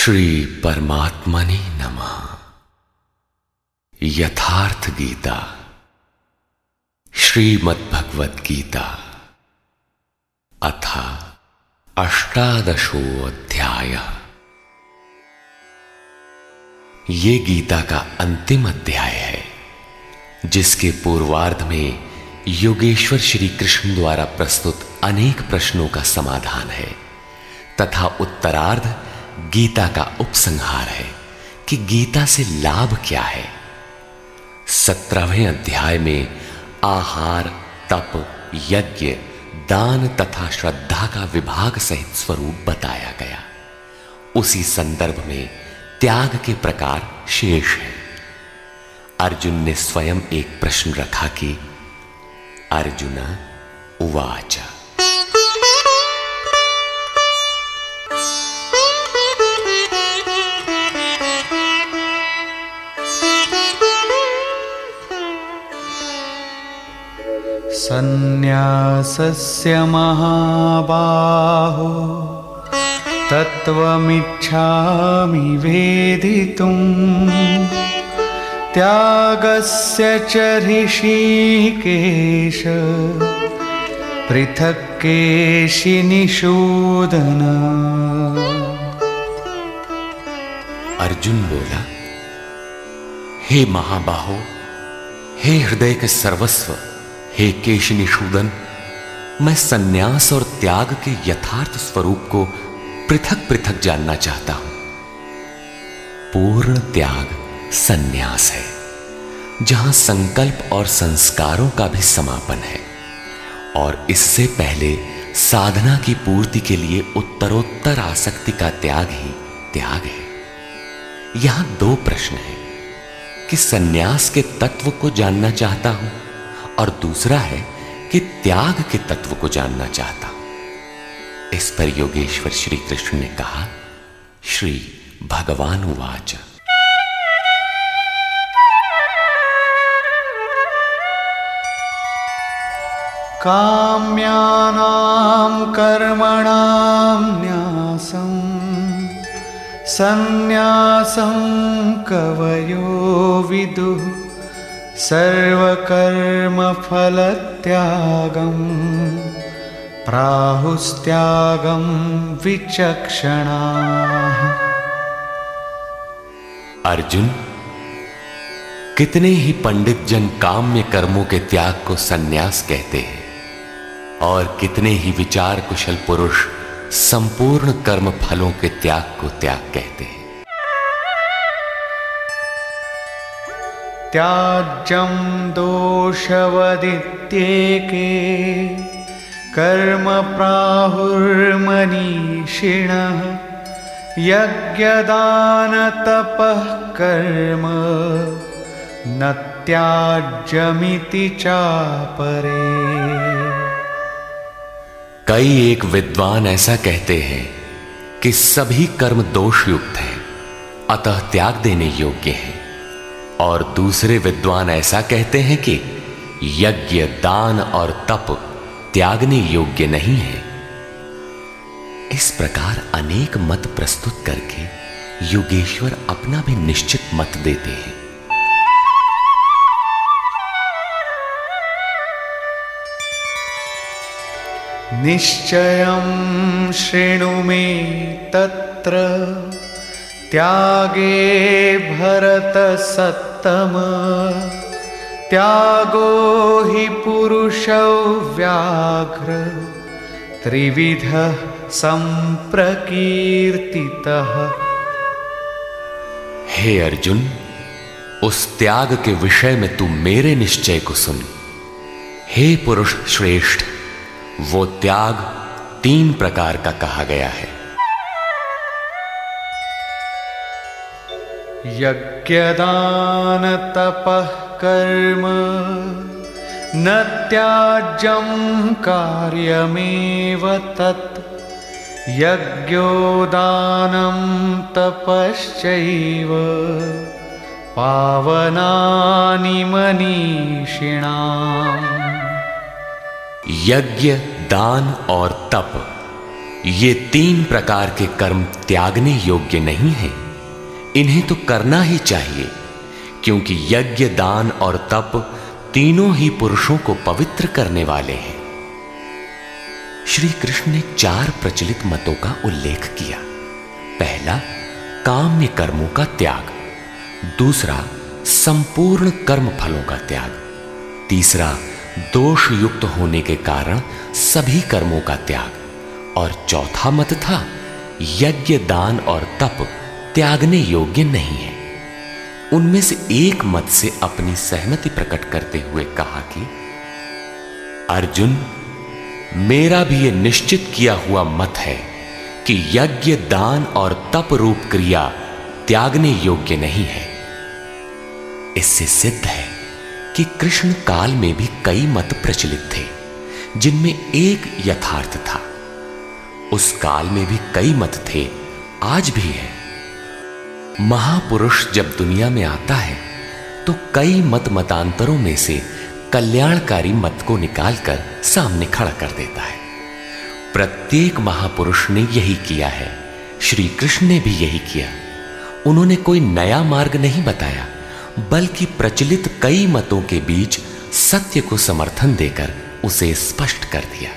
श्री परमात्मने नमः। यथार्थ गीता। श्रीमद्भगवद गीता अथा अष्टादशो अध्याय ये गीता का अंतिम अध्याय है, जिसके पूर्वार्ध में योगेश्वर श्री कृष्ण द्वारा प्रस्तुत अनेक प्रश्नों का समाधान है, तथा उत्तरार्ध गीता का उपसंहार है कि गीता से लाभ क्या है। सत्रहवें अध्याय में आहार, तप, यज्ञ, दान तथा श्रद्धा का विभाग सहित स्वरूप बताया गया। उसी संदर्भ में त्याग के प्रकार शेष है। अर्जुन ने स्वयं एक प्रश्न रखा कि अर्जुन उवाच। सन्न्यासस्य महाबाहो। तत्त्वमिच्छामि वेदितुम् त्यागस्य च ऋषिकेश। पृथक् केशिनिषूदन अर्जुन बोला, हे महाबाहो, हे हृदय के सर्वस्व हे केश निषूदन मैं सन्यास और त्याग के यथार्थ स्वरूप को पृथक पृथक जानना चाहता हूँ। पूर्ण त्याग सन्यास है, जहाँ संकल्प और संस्कारों का भी समापन है, और इससे पहले साधना की पूर्ति के लिए उत्तरोत्तर आसक्ति का त्याग ही त्याग है। यहाँ दो प्रश्न हैं कि सन्यास के तत्व को जानना चाहता हूँ और दूसरा है कि त्याग के तत्व को जानना चाहता। इस पर योगेश्वर श्री कृष्ण ने कहा, श्री भगवान वाच। काम्यानां कर्मणां न्यासं, सन्न्यासं कवयो विदुः। सर्वकर्मफलत्यागं, प्राहुस्त्यागं विचक्षणाः। अर्जुन, कितने ही पंडित जन काम्य कर्मों के त्याग को सन्यास कहते हैं, और कितने ही विचार कुशल पुरुष संपूर्ण कर्म फलों के त्याग को त्याग कहते हैं। त्याज्यं दोषवदित्येके कर्म प्राहुर्मनीषिणः यज्ञदानतपः कर्म न त्याज्यमिति चापरे। कई एक विद्वान ऐसा कहते हैं कि सभी कर्म दोष युक्त हैं, अतः त्याग देने योग्य हैं। और दूसरे विद्वान ऐसा कहते हैं कि यज्ञ, दान और तप त्यागने योग्य नहीं है। इस प्रकार अनेक मत प्रस्तुत करके योगेश्वर अपना भी निश्चित मत देते हैं। निश्चयं शृणु मे तत्र। त्यागे भरतसत्तम त्यागो हि पुरुषौ व्याघ्र, त्रिविधः सम्प्रकीर्तितः हे अर्जुन, उस त्याग के विषय में तू मेरे निश्चय को सुन। हे पुरुष श्रेष्ठ, वो त्याग तीन प्रकार का कहा गया है। यज्ञदानतपः कर्म न त्याज्यं कार्यमेव तत् यज्ञो दानं तपश्चैव पावनानि मनीषिणाम् यज्ञ, दान और तप, ये तीन प्रकार के कर्म त्यागने योग्य नहीं हैं। इन्हें तो करना ही चाहिए, क्योंकि यज्ञ, दान और तप तीनों ही पुरुषों को पवित्र करने वाले हैं। श्री कृष्ण ने चार प्रचलित मतों का उल्लेख किया। पहला, काम्य कर्मों का त्याग। दूसरा, संपूर्ण कर्म फलों का त्याग। तीसरा दोष युक्त होने के कारण सभी कर्मों का त्याग। और चौथा मत था, यज्ञ, दान और तप। त्यागने योग्य नहीं है। उनमें से एक मत से अपनी सहमति प्रकट करते हुए कहा कि, अर्जुन, मेरा भी यह निश्चित किया हुआ मत है कि यज्ञ, दान और तप रूप क्रिया त्यागने योग्य नहीं है। इससे सिद्ध है कि कृष्ण काल में भी कई मत प्रचलित थे, जिनमें एक यथार्थ था। उस काल में भी कई मत थे, आज भी है। महापुरुष जब दुनिया में आता है तो कई मत मतांतरों में से कल्याणकारी मत को निकालकर सामने खड़ा कर देता है। प्रत्येक महापुरुष ने यही किया है श्री कृष्ण ने भी यही किया। उन्होंने कोई नया मार्ग नहीं बताया, बल्कि प्रचलित कई मतों के बीच सत्य को समर्थन देकर उसे स्पष्ट कर दिया।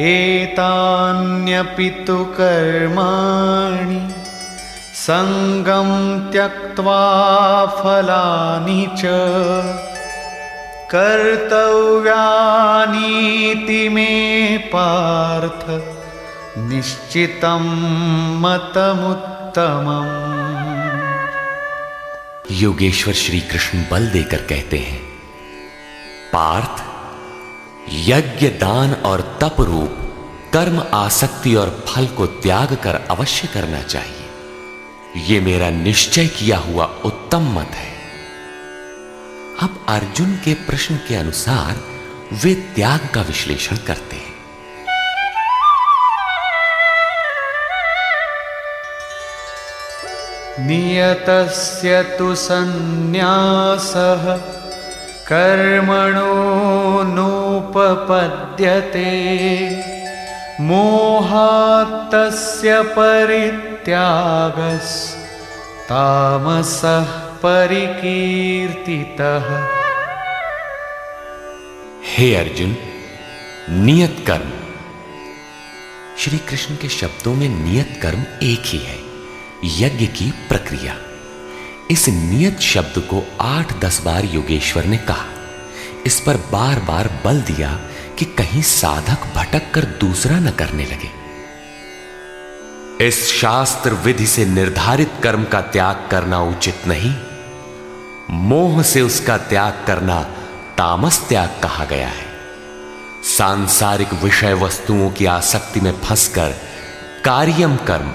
एतान्यपि तु कर्माणि सङ्गं त्यक्त्वा फलानि च कर्तव्यानीति मे पार्थ निश्चितं मतमुत्तमम्। योगेश्वर श्री कृष्ण बल देकर कहते हैं, पार्थ यज्ञ दान और तप रूप कर्म, आसक्ति और फल को त्याग कर अवश्य करना चाहिए। यह मेरा निश्चय किया हुआ उत्तम मत है। अब अर्जुन के प्रश्न के अनुसार वे त्याग का विश्लेषण करते हैं। नियतस्य तु सन्न्यासः कर्मणो नोपपद्यते मोहात्तस्य परित्यागस्तामसः परिकीर्तितः। हे अर्जुन, नियत कर्म। श्री कृष्ण के शब्दों में नियत कर्म एक ही है, यज्ञ की प्रक्रिया। इस नियत शब्द को आठ दस बार योगेश्वर ने कहा। इस पर बार बार बल दिया कि कहीं साधक भटक कर दूसरा न करने लगे। इस शास्त्र विधि से निर्धारित कर्म का त्याग करना उचित नहीं। मोह से उसका त्याग करना तामस त्याग कहा गया है। सांसारिक विषय वस्तुओं की आसक्ति में फंसकर कार्यम कर्म,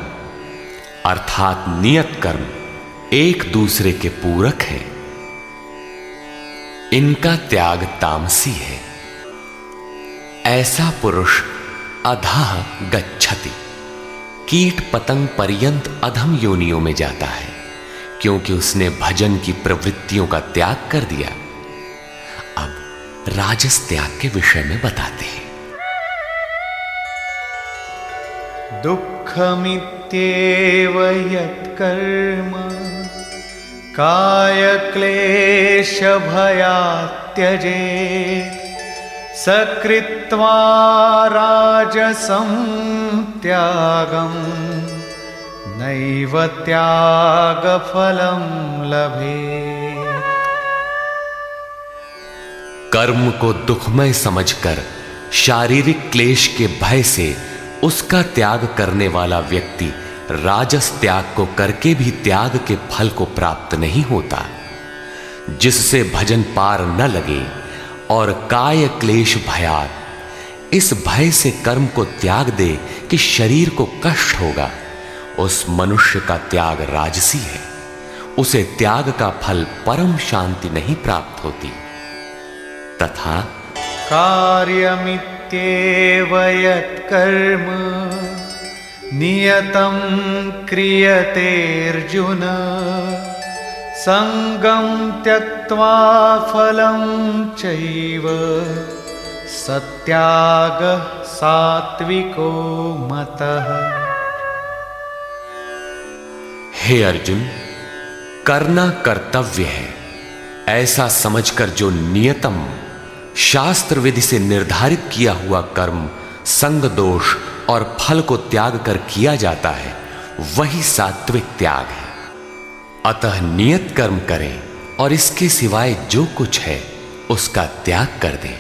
अर्थात नियत कर्म एक दूसरे के पूरक हैं। इनका त्याग तामसी है। ऐसा पुरुष अधाह गच्छति। कीट पतंग पर्यंत अधम योनियों में जाता है, क्योंकि उसने भजन की प्रवृत्तियों का त्याग कर दिया। अब राजस त्याग के विषय में बताते हैं। दुःखमित्येव यत्कर्म कायक्लेशभयात् त्यजेत् सकृत्वा राजसं त्यागं नैव त्यागफलं लभेत् कर्म को दुखमय समझकर शारीरिक क्लेश के भय से उसका त्याग करने वाला व्यक्ति राजस त्याग को करके भी त्याग के फल को प्राप्त नहीं होता। जिससे भजन पार न लगे और काय क्लेश भयात, इस भय से कर्म को त्याग दे कि शरीर को कष्ट होगा। उस मनुष्य का त्याग राजसी है। उसे त्याग का फल परम शांति नहीं प्राप्त होती। तथा कार्यमित्येव यत्कर्म नियतं क्रियतेऽर्जुन सङ्गं त्यक्त्वा फलं चैव। सत्यागः सात्विको मतः। हे अर्जुन, करना कर्तव्य है। ऐसा समझकर जो नियतम शास्त्र विधि से निर्धारित किया हुआ कर्म, संग दोष और फल को त्याग कर किया जाता है, वही सात्विक त्याग है। अतः नियत कर्म करें और इसके सिवाय जो कुछ है, उसका त्याग कर दें।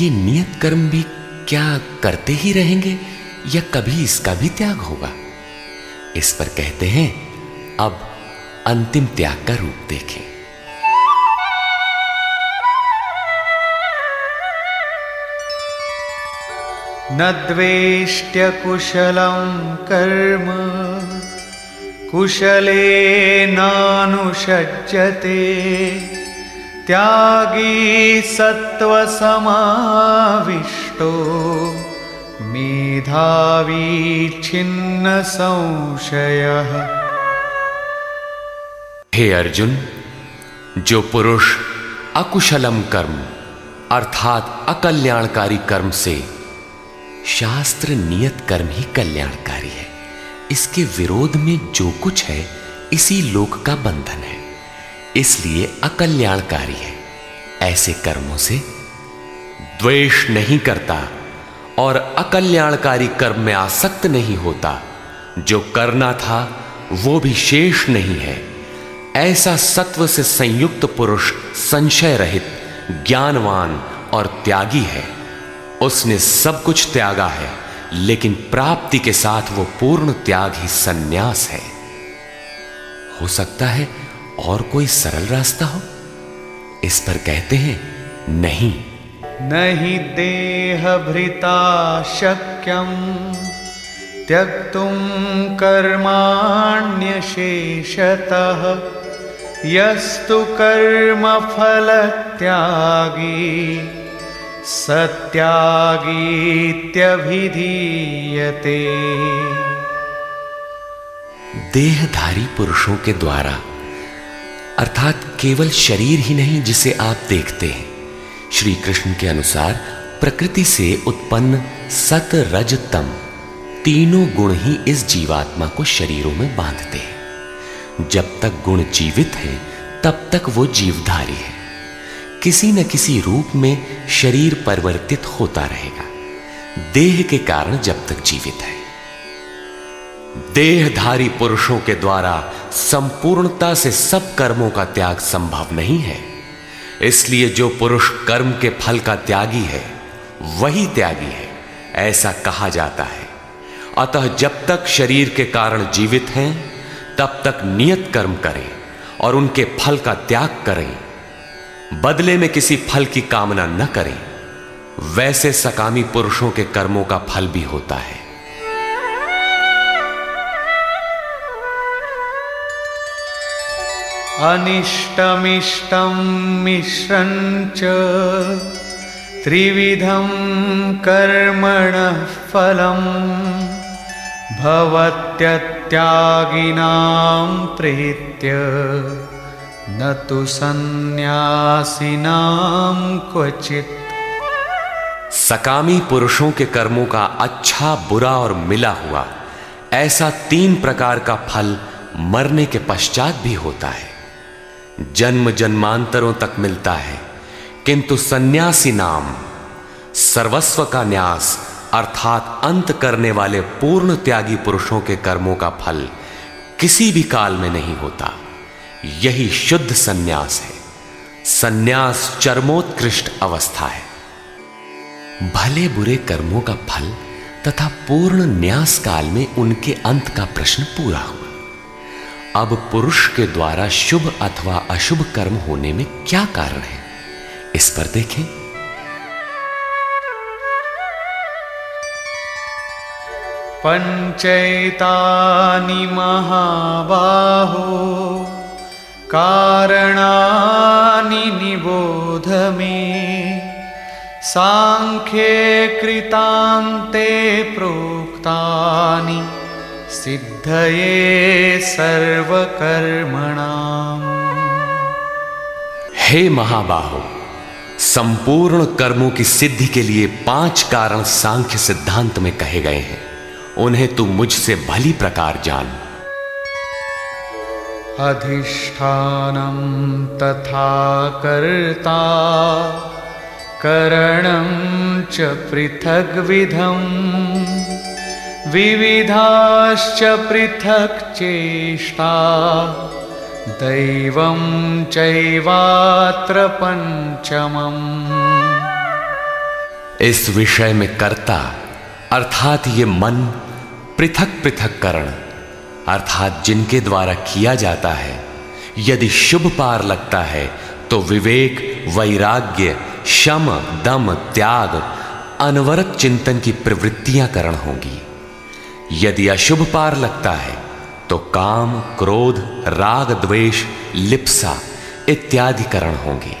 ये नियत कर्म भी क्या करते ही रहेंगे, या कभी इसका भी त्याग होगा? इस पर कहते हैं, अब अंतिम त्याग का रूप देखें। न द्वेष्ट्यकुशलं कर्म कुशलेनानुषज्यते त्यागी सत्त्वसमाविष्टो, मेधावी छिन्न संशयः हे अर्जुन, जो पुरुष अकुशलम कर्म, अर्थात अकल्याणकारी कर्म से शास्त्र नियत कर्म ही कल्याणकारी है। इसके विरोध में जो कुछ है, इसी लोक का बंधन है। इसलिए अकल्याणकारी है। ऐसे कर्मों से द्वेष नहीं करता और अकल्याणकारी कर्म में आसक्त नहीं होता। जो करना था, वो भी शेष नहीं है। ऐसा सत्व से संयुक्त पुरुष संशय रहित, ज्ञानवान और त्यागी है। उसने सब कुछ त्यागा है, लेकिन प्राप्ति के साथ वो पूर्ण त्याग ही सन्यास है। हो सकता है और कोई सरल रास्ता हो? इस पर कहते हैं, नहीं। नहीं देह भृता शक्यम त्यक्तुम कर्माण्यशेषतः, यस्तु कर्म फल त्यागी सत्यागीत्यभिधीयते। देहधारी पुरुषों के द्वारा, अर्थात केवल शरीर ही नहीं जिसे आप देखते हैं श्री कृष्ण के अनुसार प्रकृति से उत्पन्न सत रज तम तीनों गुण ही इस जीवात्मा को शरीरों में बांधते हैं। जब तक गुण जीवित हैं, तब तक वो जीवधारी है। किसी न किसी रूप में शरीर परिवर्तित होता रहेगा। देह के कारण जब तक जीवित है। देहधारी पुरुषों के द्वारा संपूर्णता से सब कर्मों का त्याग संभव नहीं है। इसलिए जो पुरुष कर्म के फल का त्यागी है, वही त्यागी है, ऐसा कहा जाता है। अतः जब तक शरीर के कारण जीवित हैं, तब तक नियत कर्म करें और उनके फल का त्याग करें। बदले में किसी फल की कामना न करें। वैसे सकामी पुरुषों के कर्मों का फल भी होता है। अनिष्टमिष्टं मिश्रञ्च त्रिविधं कर्मणः फलं भवत्यत्यागिनां प्रीत्य। न तो सन्यासिनाम क्वचित। सकामी पुरुषों के कर्मों का अच्छा बुरा और मिला हुआ, ऐसा तीन प्रकार का फल मरने के पश्चात भी होता है। जन्म जन्मांतरों तक मिलता है, किंतु सन्यासी नाम सर्वस्व का न्यास, अर्थात अंत करने वाले पूर्ण त्यागी पुरुषों के कर्मों का फल किसी भी काल में नहीं होता। यही शुद्ध सन्यास है। सन्यास चरमोत्कृष्ट अवस्था है। भले बुरे कर्मों का फल तथा पूर्ण न्यास काल में उनके अंत का प्रश्न पूरा हुआ। अब पुरुष के द्वारा शुभ अथवा अशुभ कर्म होने में क्या कारण है? इस पर देखें। पंचैतानि महाबाहो। कारणानि निबोध मे साङ्ख्ये कृतान्ते प्रोक्तानि सिद्धये सर्वकर्मणाम्। हे महाबाहो, संपूर्ण कर्मों की सिद्धि के लिए पाँच कारण सांख्य सिद्धांत में कहे गए हैं। उन्हें तू मुझसे भली प्रकार जान। अधिष्ठानं तथा कर्ता, करणं च पृथग्विधम् विविधाश्च पृथक् चेष्टा दैवं चैवात्र पञ्चमम्। इस विषय में कर्ता, अर्थात ये मन, पृथक पृथक करण। अर्थात जिनके द्वारा किया जाता है। यदि शुभ पार लगता है तो विवेक, वैराग्य, शम, दम, त्याग, अनवरत चिंतन की प्रवृत्तियाँ करण होंगी। यदि अशुभ पार लगता है तो काम, क्रोध, राग, द्वेष, लिप्सा इत्यादि करण होंगे।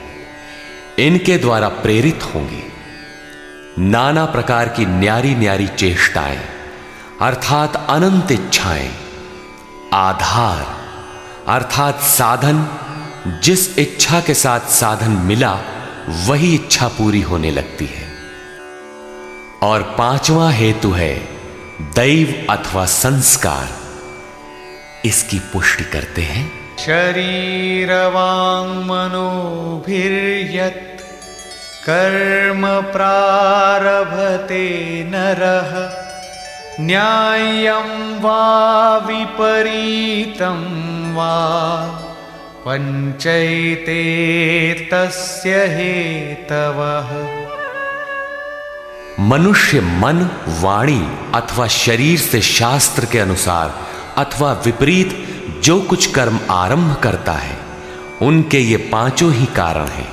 इनके द्वारा प्रेरित होंगे। नाना प्रकार की न्यारी न्यारी चेष्टाएँ, अर्थात अनंत इच्छाएँ आधार, अर्थात साधन, जिस इच्छा के साथ साधन मिला, वही इच्छा पूरी होने लगती है। और पांचवा हेतु है दैव अथवा संस्कार। इसकी पुष्टि करते हैं। शरीरवाङ्मनोभिर्यत् कर्म प्रारभते नरः। न्याय्यं वा विपरीतं वा पञ्चैते तस्य हेतवः। मनुष्य मन, वाणी अथवा शरीर से शास्त्र के अनुसार अथवा विपरीत जो कुछ कर्म आरंभ करता है, उनके ये पाँचों ही कारण हैं।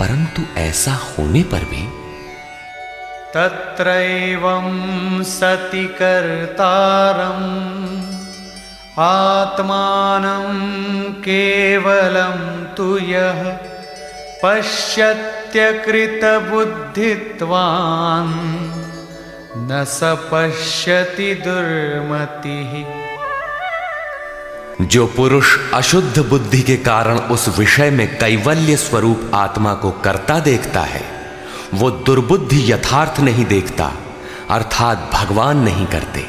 परंतु ऐसा होने पर भी तत्रैवं सति कर्तारम् आत्मानं केवलं तु यः पश्यत्यकृतबुद्धित्वान् न स पश्यति दुर्मतिः। जो पुरुष अशुद्ध बुद्धि के कारण उस विषय में कैवल्य स्वरूप आत्मा को करता देखता है वो दुर्बुद्धि यथार्थ नहीं देखता, अर्थात भगवान नहीं करते।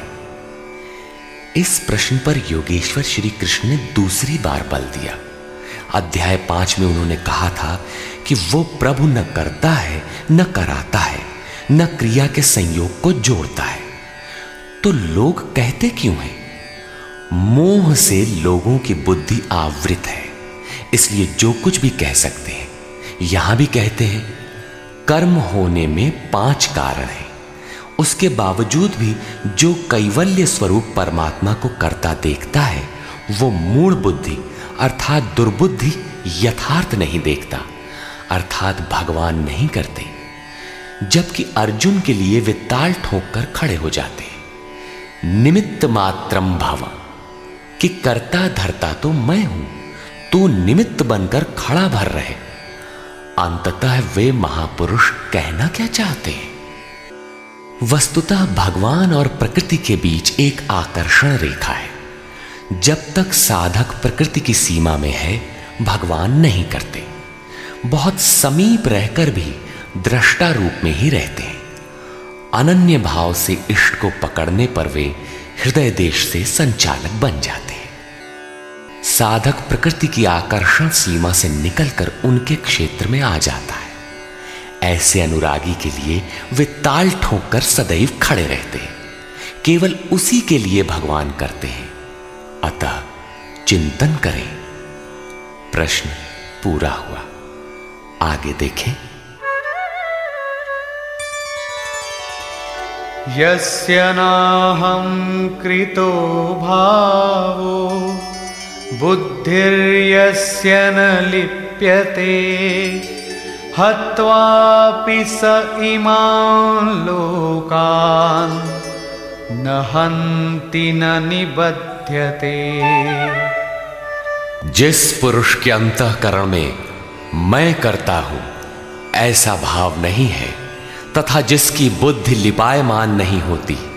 इस प्रश्न पर योगेश्वर श्री कृष्ण ने दूसरी बार बल दिया। अध्याय पाँच में उन्होंने कहा था कि वो प्रभु न करता है, न कराता है, न क्रिया के संयोग को जोड़ता है। तो लोग कहते क्यों हैं? मोह से लोगों की बुद्धि आवृत है, इसलिए जो कुछ भी कह सकते हैं, यहाँ भी कहते हैं कर्म होने में पाँच कारण हैं। उसके बावजूद भी जो कैवल्य स्वरूप परमात्मा को करता देखता है, वो मूल बुद्धि अर्थात दुर्बुद्धि यथार्थ नहीं देखता, अर्थात भगवान नहीं करते, जबकि अर्जुन के लिए वे ताल ठोक कर खड़े हो जाते निमित्त मात्रम भव, कि करता धरता तो मैं हूँ, तू निमित्त बनकर खड़ा भर रहे। अंततः वे महापुरुष कहना क्या चाहते हैं? वस्तुतः भगवान और प्रकृति के बीच एक आकर्षण रेखा है। जब तक साधक प्रकृति की सीमा में है, भगवान नहीं करते। बहुत समीप रहकर भी दृष्टा रूप में ही रहते हैं। अनन्य भाव से इष्ट को पकड़ने पर वे हृदय देश से संचालक बन जाते हैं। साधक प्रकृति की आकर्षण सीमा से निकलकर उनके क्षेत्र में आ जाता है। ऐसे अनुरागी के लिए वे ताल ठोक कर सदैव खड़े रहते हैं। केवल उसी के लिए भगवान करते हैं। अतः चिंतन करें। प्रश्न पूरा हुआ। आगे देखें। यस्य नाहं कृतो भावो। बुद्धिर्यस्य न लिप्यते। हत्वापि स इमान् लोकान् न हन्ति न निबध्यते। जिस पुरुष के अंतकरण में मैं करता हूँ, ऐसा भाव नहीं है, तथा जिसकी बुद्धि लिपायमान नहीं होती।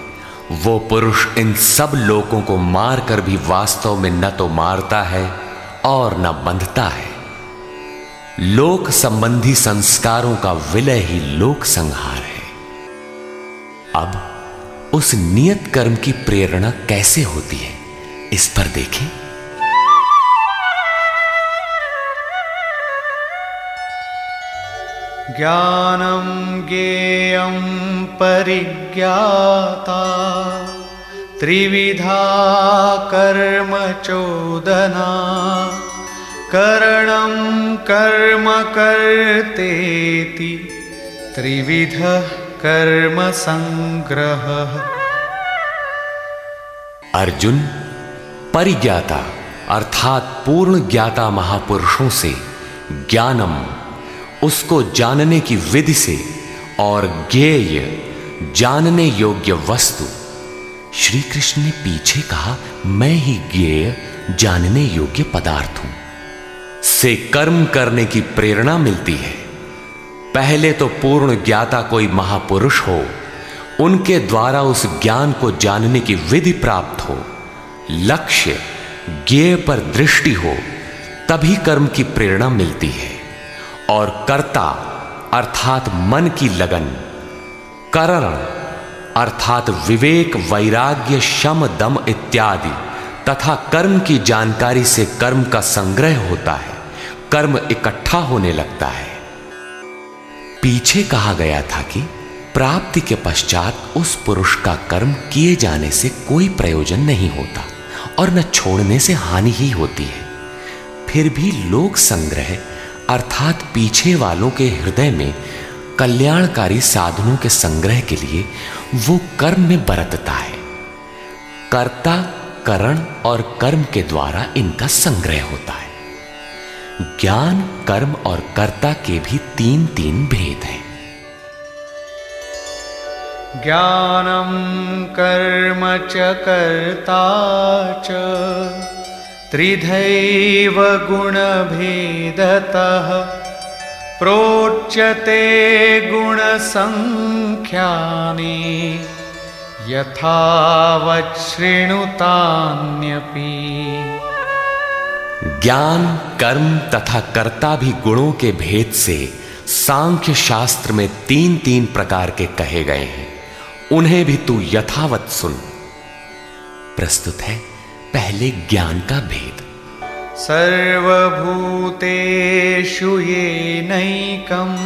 वो पुरुष इन सब लोगों को मारकर भी वास्तव में न तो मारता है और न बंधता है। लोक संबंधी संस्कारों का विलय ही लोक संहार है। अब उस नियत कर्म की प्रेरणा कैसे होती है, इस पर देखें। ज्ञानं ज्ञेयं परिज्ञाता। त्रिविधा कर्म चोदना। करणं कर्म कर्तेति। त्रिविधः कर्मसङ्ग्रहः अर्जुन, परिज्ञाता, अर्थात पूर्ण ज्ञाता महापुरुषों से ज्ञानम उसको जानने की विधि से और ज्ञेय जानने योग्य वस्तु। श्री कृष्ण ने पीछे कहा, मैं ही ज्ञेय जानने योग्य पदार्थ हूँ। से कर्म करने की प्रेरणा मिलती है। पहले तो पूर्ण ज्ञाता कोई महापुरुष हो, उनके द्वारा उस ज्ञान को जानने की विधि प्राप्त हो। लक्ष्य ज्ञेय पर दृष्टि हो, तभी कर्म की प्रेरणा मिलती है। और कर्ता, अर्थात मन की लगन। करण, अर्थात विवेक, वैराग्य, शम, दम इत्यादि, तथा कर्म की जानकारी से कर्म का संग्रह होता है। कर्म इकट्ठा होने लगता है। पीछे कहा गया था कि प्राप्ति के पश्चात उस पुरुष का कर्म किए जाने से कोई प्रयोजन नहीं होता और न छोड़ने से हानि ही होती है। फिर भी लोक संग्रह अर्थात पीछे वालों के हृदय में कल्याणकारी साधनों के संग्रह के लिए वो कर्म में बरतता है। कर्ता, करण और कर्म के द्वारा इनका संग्रह होता है। ज्ञान, कर्म और कर्ता के भी तीन तीन भेद हैं। ज्ञानं कर्म च कर्ता च। त्रिधैव गुणभेदतः प्रोच्यते गुणसङ्ख्यानि यथावच्छृणुतान्यपि ज्ञान, कर्म तथा कर्ता भी गुणों के भेद से सांख्य शास्त्र में तीन तीन प्रकार के कहे गए हैं। उन्हें भी तू यथावत सुन। प्रस्तुत है पहले ज्ञान का भेद। सर्वभूतेषु येनैकं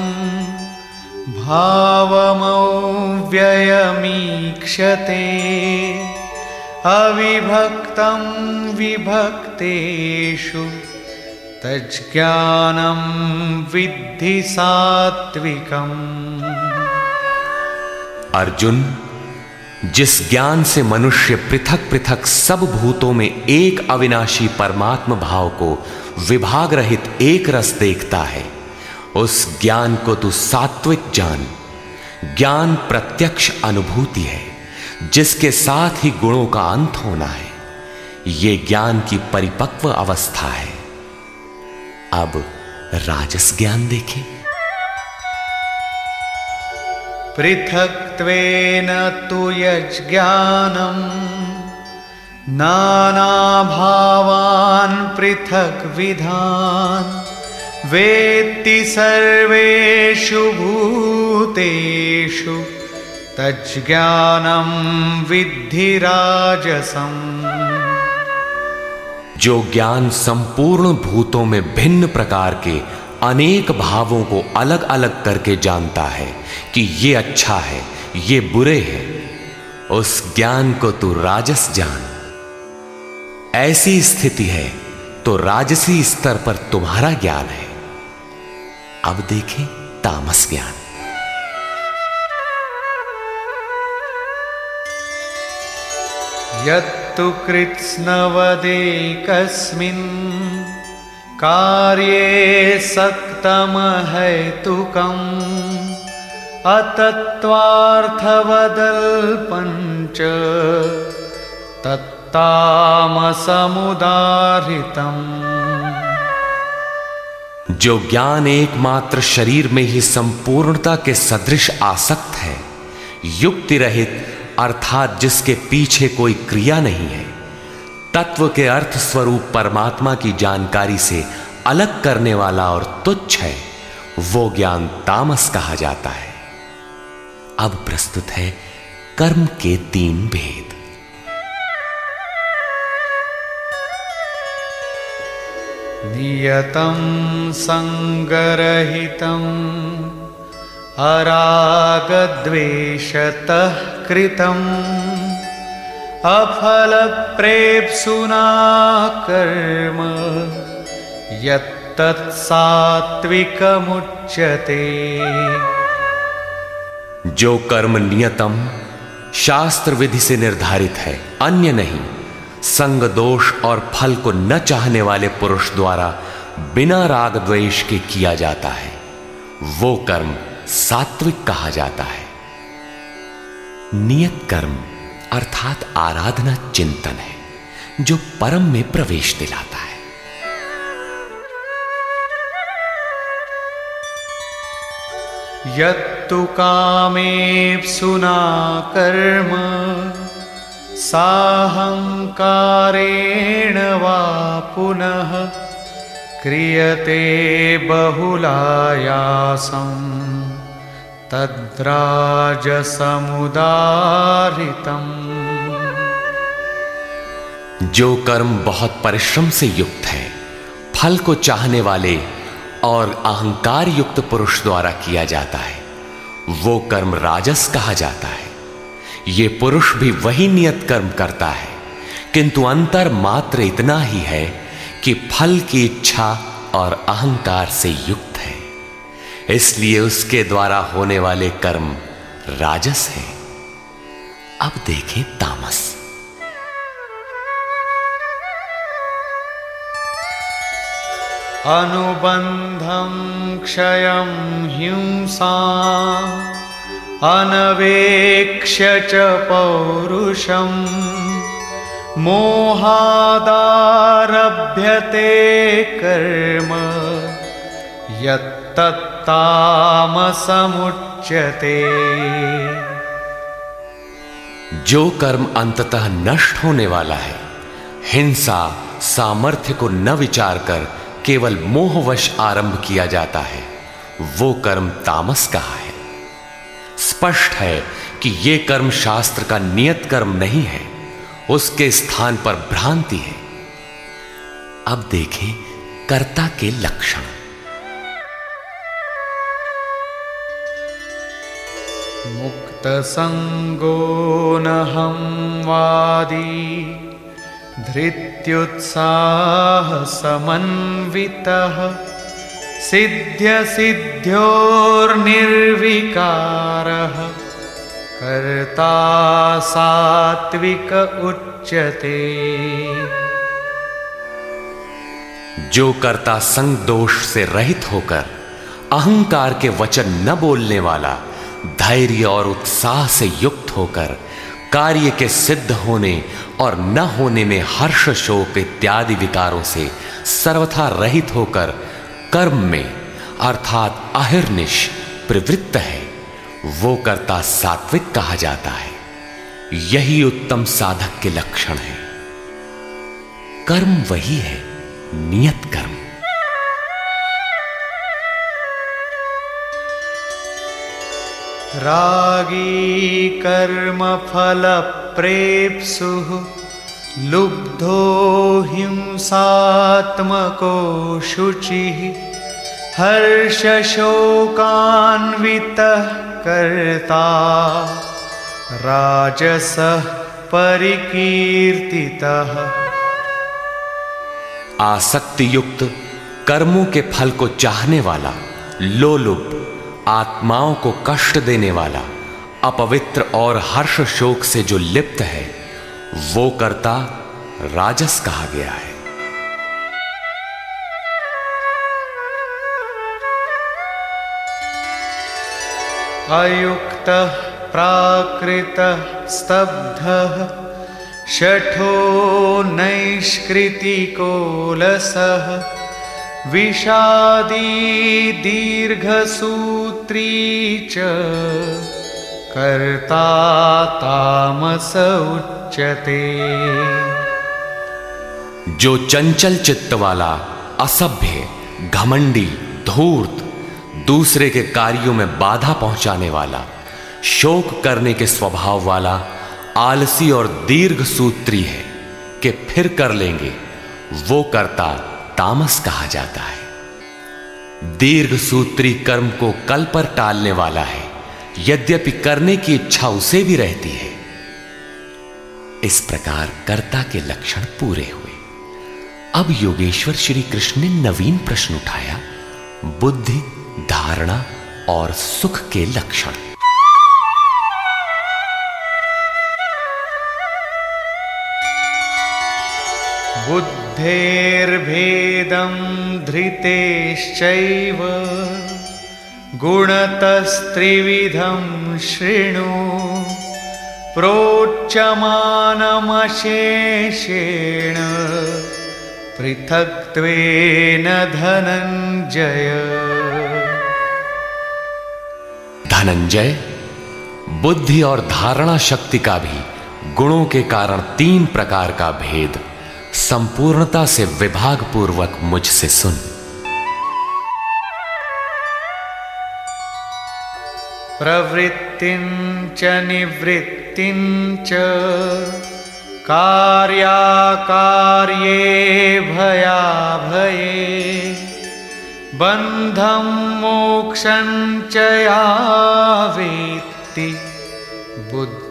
भावमव्ययमीक्षते। अविभक्तं विभक्तेषु तज्ज्ञानं विद्धि सात्विकम्। अर्जुन जिस ज्ञान से मनुष्य पृथक पृथक सब भूतों में एक अविनाशी परमात्म भाव को विभाग रहित एक रस देखता है, उस ज्ञान को तू सात्विक जान। ज्ञान प्रत्यक्ष अनुभूति है, जिसके साथ ही गुणों का अंत होना है। यह ज्ञान की परिपक्व अवस्था है। अब राजस ज्ञान देखें। पृथक्त्वेन तु यज्ज्ञानं। नानाभावान् पृथग्विधान् वेत्ति सर्वेषु भूतेषु तज्ज्ञानं विद्धि राजसम् जो ज्ञान संपूर्ण भूतों में भिन्न प्रकार के अनेक भावों को अलग अलग करके जानता है कि ये अच्छा है, ये बुरे हैं। उस ज्ञान को तू राजस जान। ऐसी स्थिति है तो राजसी स्तर पर तुम्हारा ज्ञान है। अब देखें तामस ज्ञान। यत्तु कृत्स्नवदेकस्मिन् कार्ये सक्तमहैतुकम् अतत्त्वार्थवदल्पञ्च तत्तामसमुदारितम् जो ज्ञान एकमात्र शरीर में ही संपूर्णता के सदृश आसक्त है युक्ति रहित अर्थात जिसके पीछे कोई क्रिया नहीं है। तत्व के अर्थ स्वरूप परमात्मा की जानकारी से अलग करने वाला और तुच्छ है, वो ज्ञान तामस कहा जाता है। अब प्रस्तुत है कर्म के तीन भेद। नियतं सङ्गरहितम् अरागद्वेषतः कृतम्। अफलप्रेप्सुना कर्म यत्तत्सात्विकमुच्यते। जो कर्म नियतम शास्त्र विधि से निर्धारित है, अन्य नहीं संग दोष और फल को न चाहने वाले पुरुष द्वारा बिना राग द्वेष के किया जाता है। वो कर्म सात्विक कहा जाता है। नियत कर्म। अर्थात आराधना चिंतन है, जो परम में प्रवेश दिलाता है। यत्तु कामेप्सुना कर्म साहङ्कारेण वा पुनः क्रियते बहुलायासम्। तद्राजसमुदारितम्। जो कर्म बहुत परिश्रम से युक्त है, फल को चाहने वाले और अहंकार युक्त पुरुष द्वारा किया जाता है, वो कर्म राजस कहा जाता है। ये पुरुष भी वही नियत कर्म करता है, किंतु अंतर मात्र इतना ही है कि फल की इच्छा और अहंकार से युक्त है। इसलिए उसके द्वारा होने वाले कर्म राजस है। अब देखें तामस। अनुबंधम क्षय हिंसा अनवेक्ष च पौरुषम्। मोहादारभ्यते कर्म यत्तत्तामसमुच्यते जो कर्म अंततः नष्ट होने वाला है, हिंसा सामर्थ्य को न विचार कर केवल मोहवश आरंभ किया जाता है, वो कर्म तामस कहा है। स्पष्ट है कि ये कर्म शास्त्र का नियत कर्म नहीं है, उसके स्थान पर भ्रांति है। अब देखें कर्ता के लक्षण। मुक्तसङ्गो नहं वादी धृत्युत्साह धृत्युत्साहसमन्वितः, सिद्ध्यसिद्ध्योर्निर्विकारः कर्ता सात्विक उच्यते। जो कर्ता संग दोष से रहित होकर अहंकार के वचन न बोलने वाला धैर्य और उत्साह से युक्त होकर, कार्य के सिद्ध होने और न होने में हर्ष शोक इत्यादि विकारों से सर्वथा रहित होकर कर्म में, अर्थात अहिर्निश, प्रवृत्त है। वो कर्ता सात्विक कहा जाता है। यही उत्तम साधक के लक्षण है। कर्म वही है, नियत कर्म। रागी कर्मफलप्रेप्सुः लुब्धो हिंसात्मको शुचिः हर्षशोकान्वितः कर्ता राजसः परिकीर्तितः। आसक्ति युक्त कर्मों के फल को चाहने वाला लोलुप आत्माओं को कष्ट देने वाला, अपवित्र और हर्ष शोक से जो लिप्त है, वो कर्ता राजस कहा गया है। अयुक्त, प्राकृत, स्तब्ध, शठो नैष्कृतिकोलसः। विषादी दीर्घसूत्री च कर्ता तामस उच्यते। जो चंचल चित्त वाला असभ्य, घमंडी, धूर्त, दूसरे के कार्यों में बाधा पहुँचाने वाला, शोक करने के स्वभाव वाला, आलसी और दीर्घ सूत्री है, कि फिर कर लेंगे, वो करता तामस कहा जाता है। दीर्घ सूत्री कर्म को कल पर टालने वाला है। यद्यपि करने की इच्छा उसे भी रहती है। इस प्रकार कर्ता के लक्षण पूरे हुए। अब योगेश्वर श्री कृष्ण ने नवीन प्रश्न उठाया, बुद्धि, धारणा और सुख के लक्षण। बुद्धेर्भेदं धृतेश्चैव गुणतस्त्रिविधं शृणु प्रोच्यमानमशेषेण पृथक्त्वेन धनञ्जय। धनंजय बुद्धि और धारणा शक्ति का भी गुणों के कारण तीन प्रकार का भेद। संपूर्णता से विभाग पूर्वक मुझसे सुन। प्रवृत्तिं च निवृत्तिं च कार्याकार्ये भयाभये बन्धं मोक्षं च या वेत्ति बुद्धिः।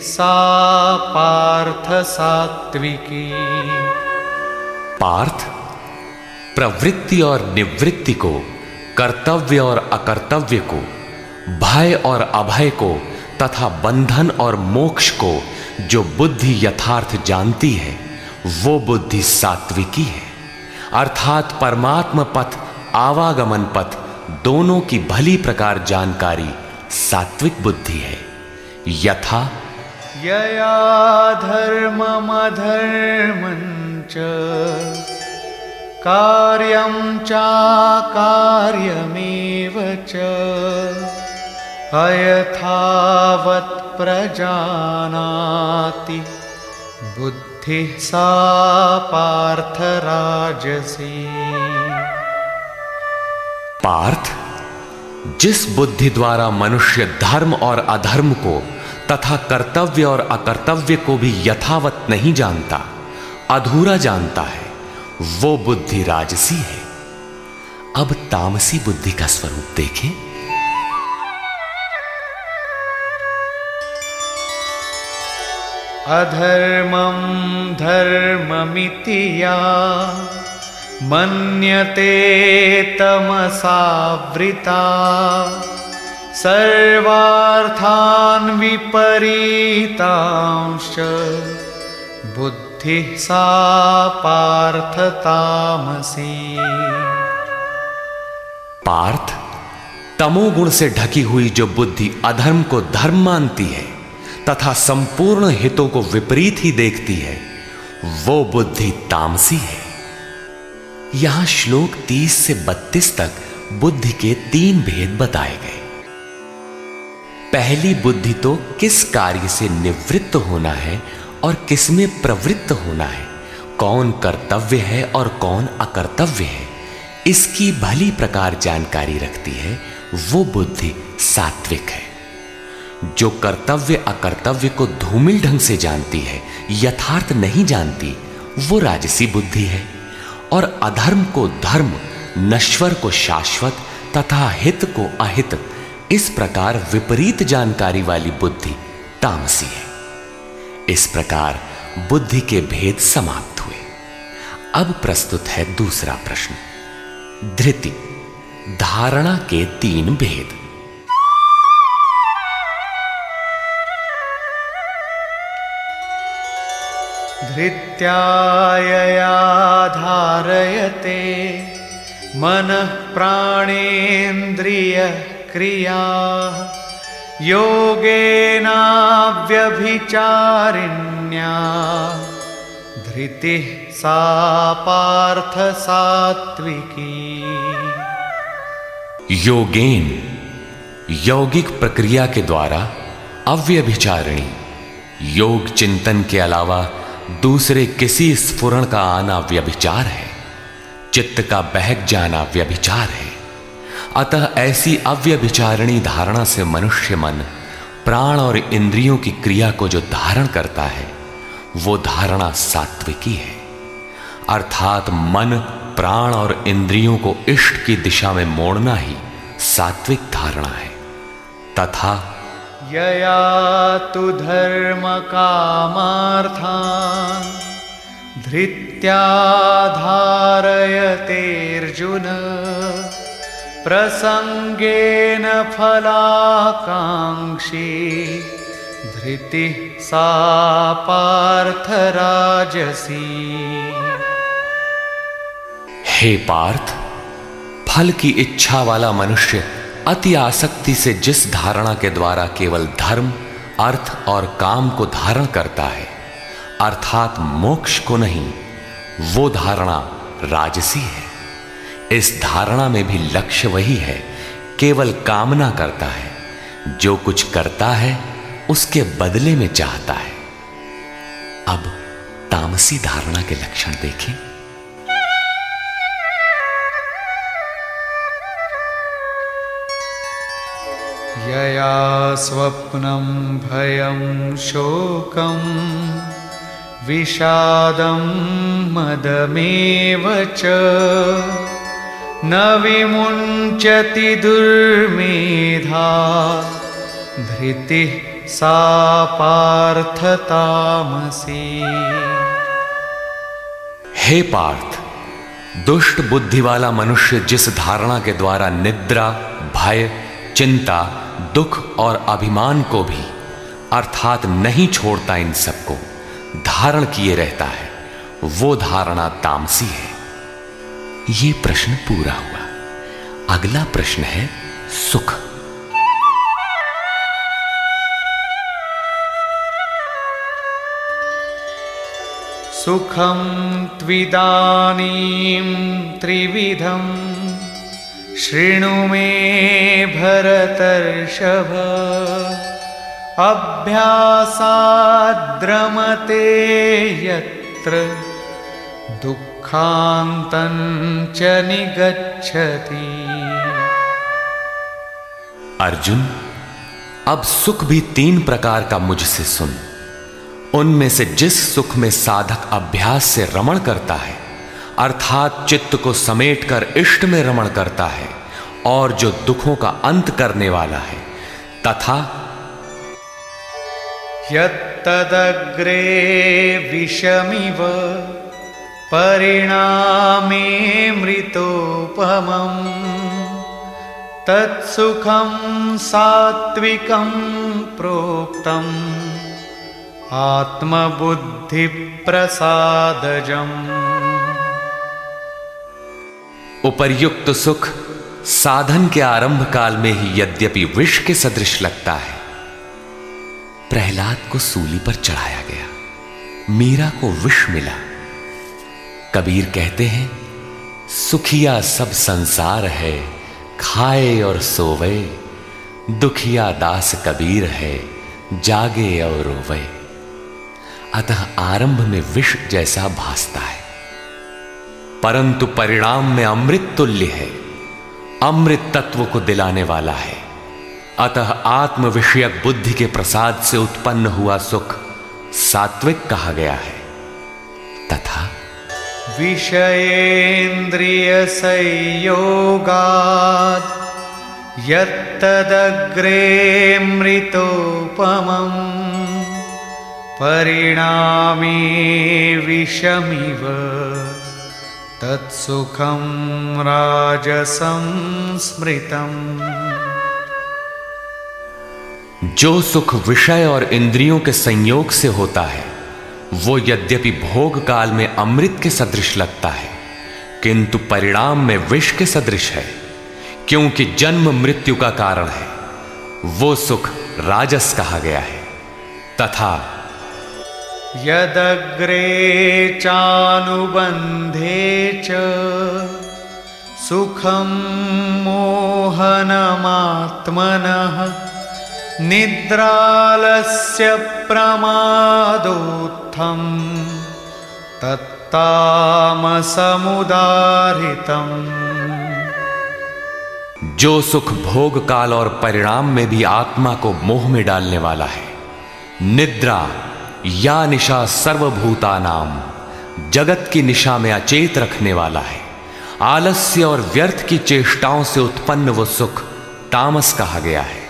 सा पार्थ सात्विकी। पार्थ, प्रवृत्ति और निवृत्ति को, कर्तव्य और अकर्तव्य को, भय और अभय को, तथा बंधन और मोक्ष को, जो बुद्धि यथार्थ जानती है, वो बुद्धि सात्विकी है। अर्थात परमात्म पथ, आवागमन पथ, दोनों की भली प्रकार जानकारी सात्विक बुद्धि है। यथा। यया धर्ममधर्मं च कार्यं चाकार्यमेव च अयथावत् प्रजानाति बुद्धिः सा पार्थराजसी। पार्थ? जिस बुद्धि द्वारा मनुष्य धर्म और अधर्म को तथा कर्तव्य और अकर्तव्य को भी यथावत नहीं जानता, अधूरा जानता है, वो बुद्धि राजसी है। अब तामसी बुद्धि का स्वरूप देखें। अधर्मं धर्ममिति या मन्यते तमसावृता सर्वार्थान् विपरीतांश्च बुद्धिः सा पार्थ पार्थतामसी पार्थ तमोगुण से ढकी हुई जो बुद्धि अधर्म को धर्म मानती है, तथा संपूर्ण हितों को विपरीत ही देखती है, वो बुद्धि तामसी है। यहाँ श्लोक 30 से 32 तक बुद्धि के तीन भेद बताए गए। पहली बुद्धि तो किस कार्य से निवृत्त होना है और किसमें प्रवृत्त होना है? कौन कर्तव्य है और कौन अकर्तव्य है? इसकी भली प्रकार जानकारी रखती है वो बुद्धि सात्विक है। जो कर्तव्य अकर्तव्य को धूमिल ढंग से जानती है, यथार्थ नहीं जानती, वो राजसी बुद्धि है। और अधर्म को धर्म, नश्वर को शाश्वत तथा हित को अहित, इस प्रकार विपरीत जानकारी वाली बुद्धि तामसी है। इस प्रकार बुद्धि के भेद समाप्त हुए। अब प्रस्तुत है दूसरा प्रश्न। धृति, धारणा के तीन भेद। धृत्यायया धारयते मनः प्राणेन्द्रियक्रिया। योगेनाव्यभिचारिण्या। धृतिः सा पार्थ सात्विकी योगेन यौगिक प्रक्रिया के द्वारा अव्यभिचारिणी। योग चिंतन के अलावा दूसरे किसी स्फुरण का आना व्यभिचार है। चित्त का बहक जाना व्यभिचार है। अतः ऐसी अव्यभिचारिणी धारणा से मनुष्य मन प्राण और इंद्रियों की क्रिया को जो धारण करता है, वो धारणा सात्विकी है। अर्थात मन प्राण और इंद्रियों को इष्ट की दिशा में मोड़ना ही सात्विक धारणा है। तथा यया तु धर्म कामार्थान् धृत्या धारयतेऽर्जुन प्रसङ्गेन फलाकाङ्क्षी धृतिः सा पार्थराजसी। हे पार्थ, फल की इच्छा वाला मनुष्य अति आसक्ति से जिस धारणा के द्वारा केवल धर्म, अर्थ और काम को धारण करता है, अर्थात मोक्ष को नहीं, वो धारणा राजसी है। इस धारणा में भी लक्ष्य वही है, केवल कामना करता है। जो कुछ करता है, उसके बदले में चाहता है। अब तामसी धारणा के लक्षण देखें। यया स्वप्नं भयं शोकं विषादं मदमेव च न दुर्मेधा धृतिः सा पार्थतामसी। हे पार्थ, दुष्ट बुद्धि वाला मनुष्य जिस धारणा के द्वारा निद्रा, भय, चिंता दुख और अभिमान को भी, अर्थात नहीं छोड़ता इन सबको, धारण किए रहता है। वो धारणा तामसी है। ये प्रश्न पूरा हुआ। अगला प्रश्न है, सुख। सुखं त्विदानीं त्रिविधं शृणु मे भरतर्षभ। अभ्यासाद्रमते यत्र दुःखान्तं च निगच्छति। अर्जुन, अब सुख भी तीन प्रकार का मुझसे सुन। उनमें से जिस सुख में साधक अभ्यास से रमण करता है अर्थात चित्त को समेटकर इष्ट में रमण करता है और जो दुखों का अंत करने वाला है, तथा यत्तदग्रे विषमिव परिणामे मृतोपमम्। तत्सुखं सात्विकं प्रोक्तम्। आत्मबुद्धिप्रसादजम्। उपर्युक्त सुख साधन के आरंभ काल में ही यद्यपि विष के सदृश लगता है, प्रहलाद को सूली पर चढ़ाया गया। मीरा को विष मिला। कबीर कहते हैं, सुखिया सब संसार है, खाए और सोवे। दुखिया दास कबीर है, जागे और रोवे। अतः आरंभ में विष जैसा भासता है। परंतु परिणाम में अमृत तुल्य है। अमृत तत्व को दिलाने वाला है। अतः आत्म विषयक बुद्धि के प्रसाद से उत्पन्न हुआ सुख सात्विक कहा गया है। तथा विषयेन्द्रियसंयोगात् यत्तदग्रे मृतोपमम् परिणामे विषमिव। तत्सुखं राजसं जो सुख विषय और इंद्रियों के संयोग से होता है, वो यद्यपि भोग काल में अमृत के सदृश लगता है, किंतु परिणाम में विष के सदृश है, क्योंकि जन्म मृत्यु का कारण है। वो सुख राजस कहा गया है, तथा यदग्रे चानुबन्धे च मोहनमात्मनः निद्रालस्य प्रमादोत्थम् तत्तामसमुदारितम् जो सुख भोग काल और परिणाम में भी आत्मा को मोह में डालने वाला है, निद्रा या निशा सर्वभूता नाम जगत की निशा में अचेत रखने वाला है। आलस्य और व्यर्थ की चेष्टाओं से उत्पन्न वो सुख तामस कहा गया है।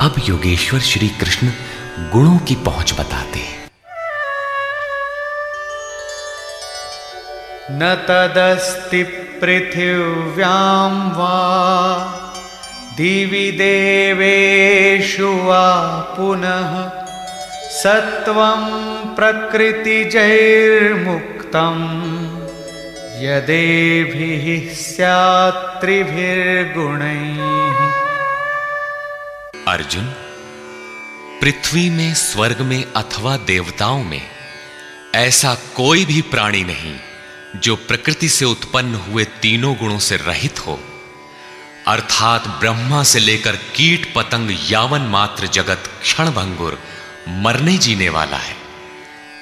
अब योगेश्वर श्री कृष्ण गुणों की पहुँच बताते हैं। न तदस्ति पृथिव्यां वा, दिवि देवेषु वा पुनः सत्वं प्रकृतिजैर्मुक्तम्। यदेभिः स्यात् त्रिभिर्गुणैः अर्जुन, पृथ्वी में, स्वर्ग में अथवा देवताओं में ऐसा कोई भी प्राणी नहीं जो प्रकृति से उत्पन्न हुए तीनों गुणों से रहित हो। अर्थात ब्रह्मा से लेकर कीट, पतंग, यावन मात्र जगत क्षण भंगुर मरने जीने वाला है।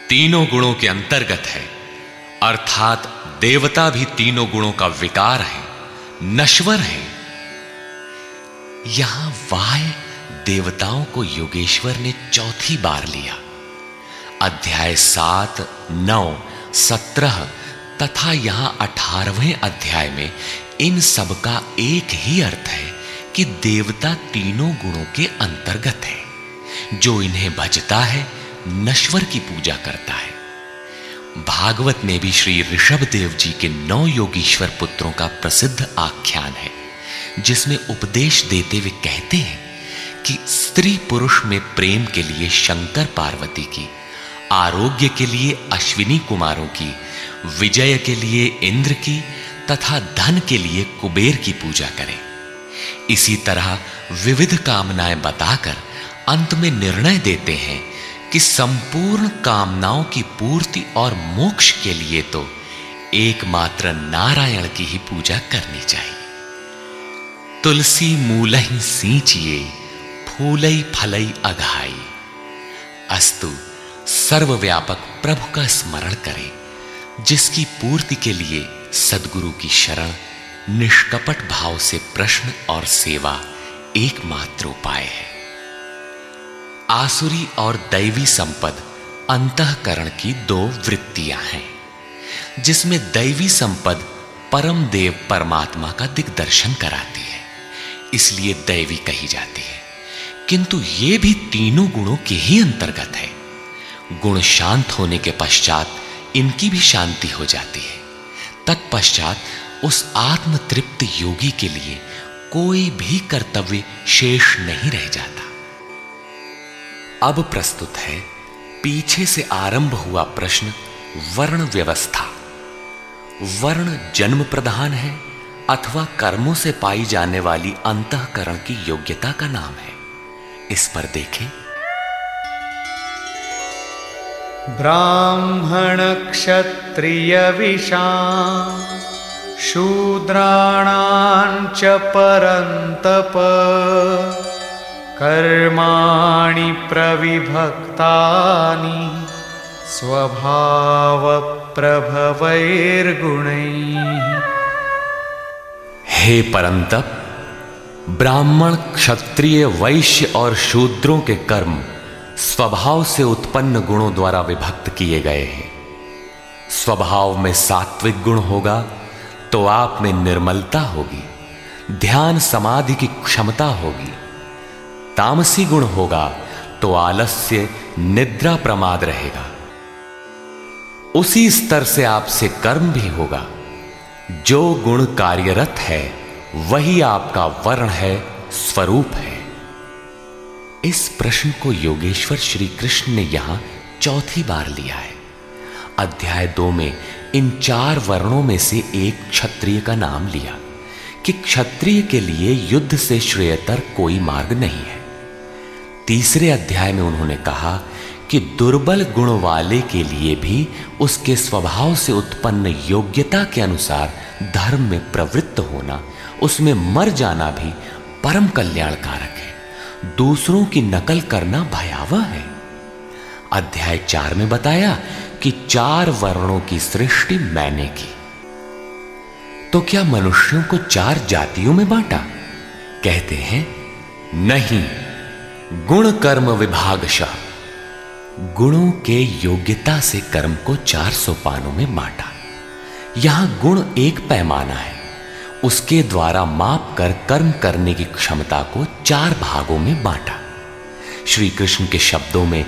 तीनों गुणों के अंतर्गत है। अर्थात देवता भी तीनों गुणों का विकार है, नश्वर है। यहाँ वाय देवताओं को योगेश्वर ने चौथी बार लिया। अध्याय सात, नौ, सत्रह तथा यहाँ अठारहवें अध्याय में इन सब का एक ही अर्थ है कि देवता तीनों गुणों के अंतर्गत है। जो इन्हें भजता है, नश्वर की पूजा करता है। भागवत में भी श्री ऋषभ देव जी के नौ योगीश्वर पुत्रों का प्रसिद्ध आख्यान है, जिसमें उपदेश देते हुए कहते हैं कि स्त्री पुरुष में प्रेम के लिए शंकर पार्वती की, आरोग्य के लिए अश्विनी कुमारों की, विजय के लिए इंद्र की तथा धन के लिए कुबेर की पूजा करें। इसी तरह विविध कामनाएँ बताकर अंत में निर्णय देते हैं कि संपूर्ण कामनाओं की पूर्ति और मोक्ष के लिए तो एकमात्र नारायण की ही पूजा करनी चाहिए। तुलसी मूलहि सींचिए, फूलई फलई अघाई। अस्तु, सर्वव्यापक प्रभु का स्मरण करें, जिसकी पूर्ति के लिए सदगुरु की शरण, निष्कपट भाव से प्रश्न और सेवा एकमात्र उपाय है। आसुरी और दैवी संपद, अंतकरण की दो वृत्तियाँ हैं, जिसमें दैवी संपद परम देव परमात्मा का दिग्दर्शन कराती है। इसलिए दैवी कही जाती है। किंतु ये भी तीनों गुणों के ही अंतर्गत है। गुण शांत होने के पश्चात इनकी भी शांति हो जाती है। तत्पश्चात उस आत्म तृप्त योगी के लिए कोई भी कर्तव्य शेष नहीं रह जाता। अब प्रस्तुत है पीछे से आरंभ हुआ प्रश्न वर्ण व्यवस्था। वर्ण जन्म प्रधान है अथवा कर्मों से पाई जाने वाली अंतकरण की योग्यता का नाम है। इस पर देखें। ब्राह्मण क्षत्रिय विषा शूद्राणाञ्च परन्तप। कर्माणि प्रविभक्तानि, स्वभावप्रभवैर्गुणैः। हे परंतप, ब्राह्मण, क्षत्रिय, वैश्य और शूद्रों के कर्म स्वभाव से उत्पन्न गुणों द्वारा विभक्त किए गए हैं। स्वभाव में सात्विक गुण होगा तो आप में निर्मलता होगी, ध्यान समाधि की क्षमता होगी। तामसी गुण होगा तो आलस्य निद्रा प्रमाद रहेगा। उसी स्तर से आपसे कर्म भी होगा। जो गुण कार्यरत है, वही आपका वर्ण है, स्वरूप है। इस प्रश्न को योगेश्वर श्री कृष्ण ने यहाँ चौथी बार लिया है। अध्याय दो में इन चार वर्णों में से एक क्षत्रिय का नाम लिया, कि क्षत्रिय के लिए युद्ध से श्रेयतर कोई मार्ग नहीं है। तीसरे अध्याय में उन्होंने कहा कि दुर्बल गुण वाले के लिए भी उसके स्वभाव से उत्पन्न योग्यता के अनुसार धर्म में प्रवृत्त होना, उसमें मर जाना भी परम कल्याणकारक है। दूसरों की नकल करना भयावह है। अध्याय चार में बताया कि चार वर्णों की सृष्टि मैंने की। तो क्या मनुष्यों को चार जातियों में बांटा? कहते हैं, नहीं। गुण कर्म विभागशः गुणों के योग्यता से कर्म को चार सोपानों में बांटा। यहाँ गुण एक पैमाना है। उसके द्वारा माप कर कर्म करने की क्षमता को चार भागों में बांटा। श्री कृष्ण के शब्दों में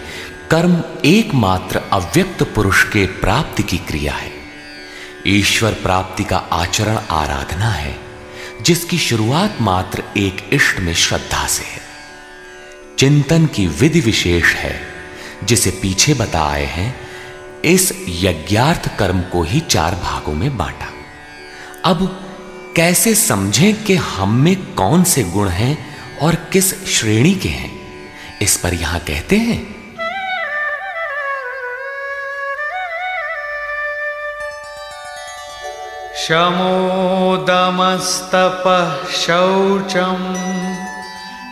कर्म एकमात्र अव्यक्त पुरुष के प्राप्ति की क्रिया है। ईश्वर प्राप्ति का आचरण आराधना है, जिसकी शुरुआत मात्र एक इष्ट में श्रद्धा से है। चिंतन की विधि विशेष है, जिसे पीछे बताए हैं इस यज्ञार्थ कर्म को ही चार भागों में बांटा। अब कैसे समझें कि हम में कौन से गुण हैं और किस श्रेणी के हैं? इस पर यहाँ कहते हैं। शमोदमस्तपः शौचम्।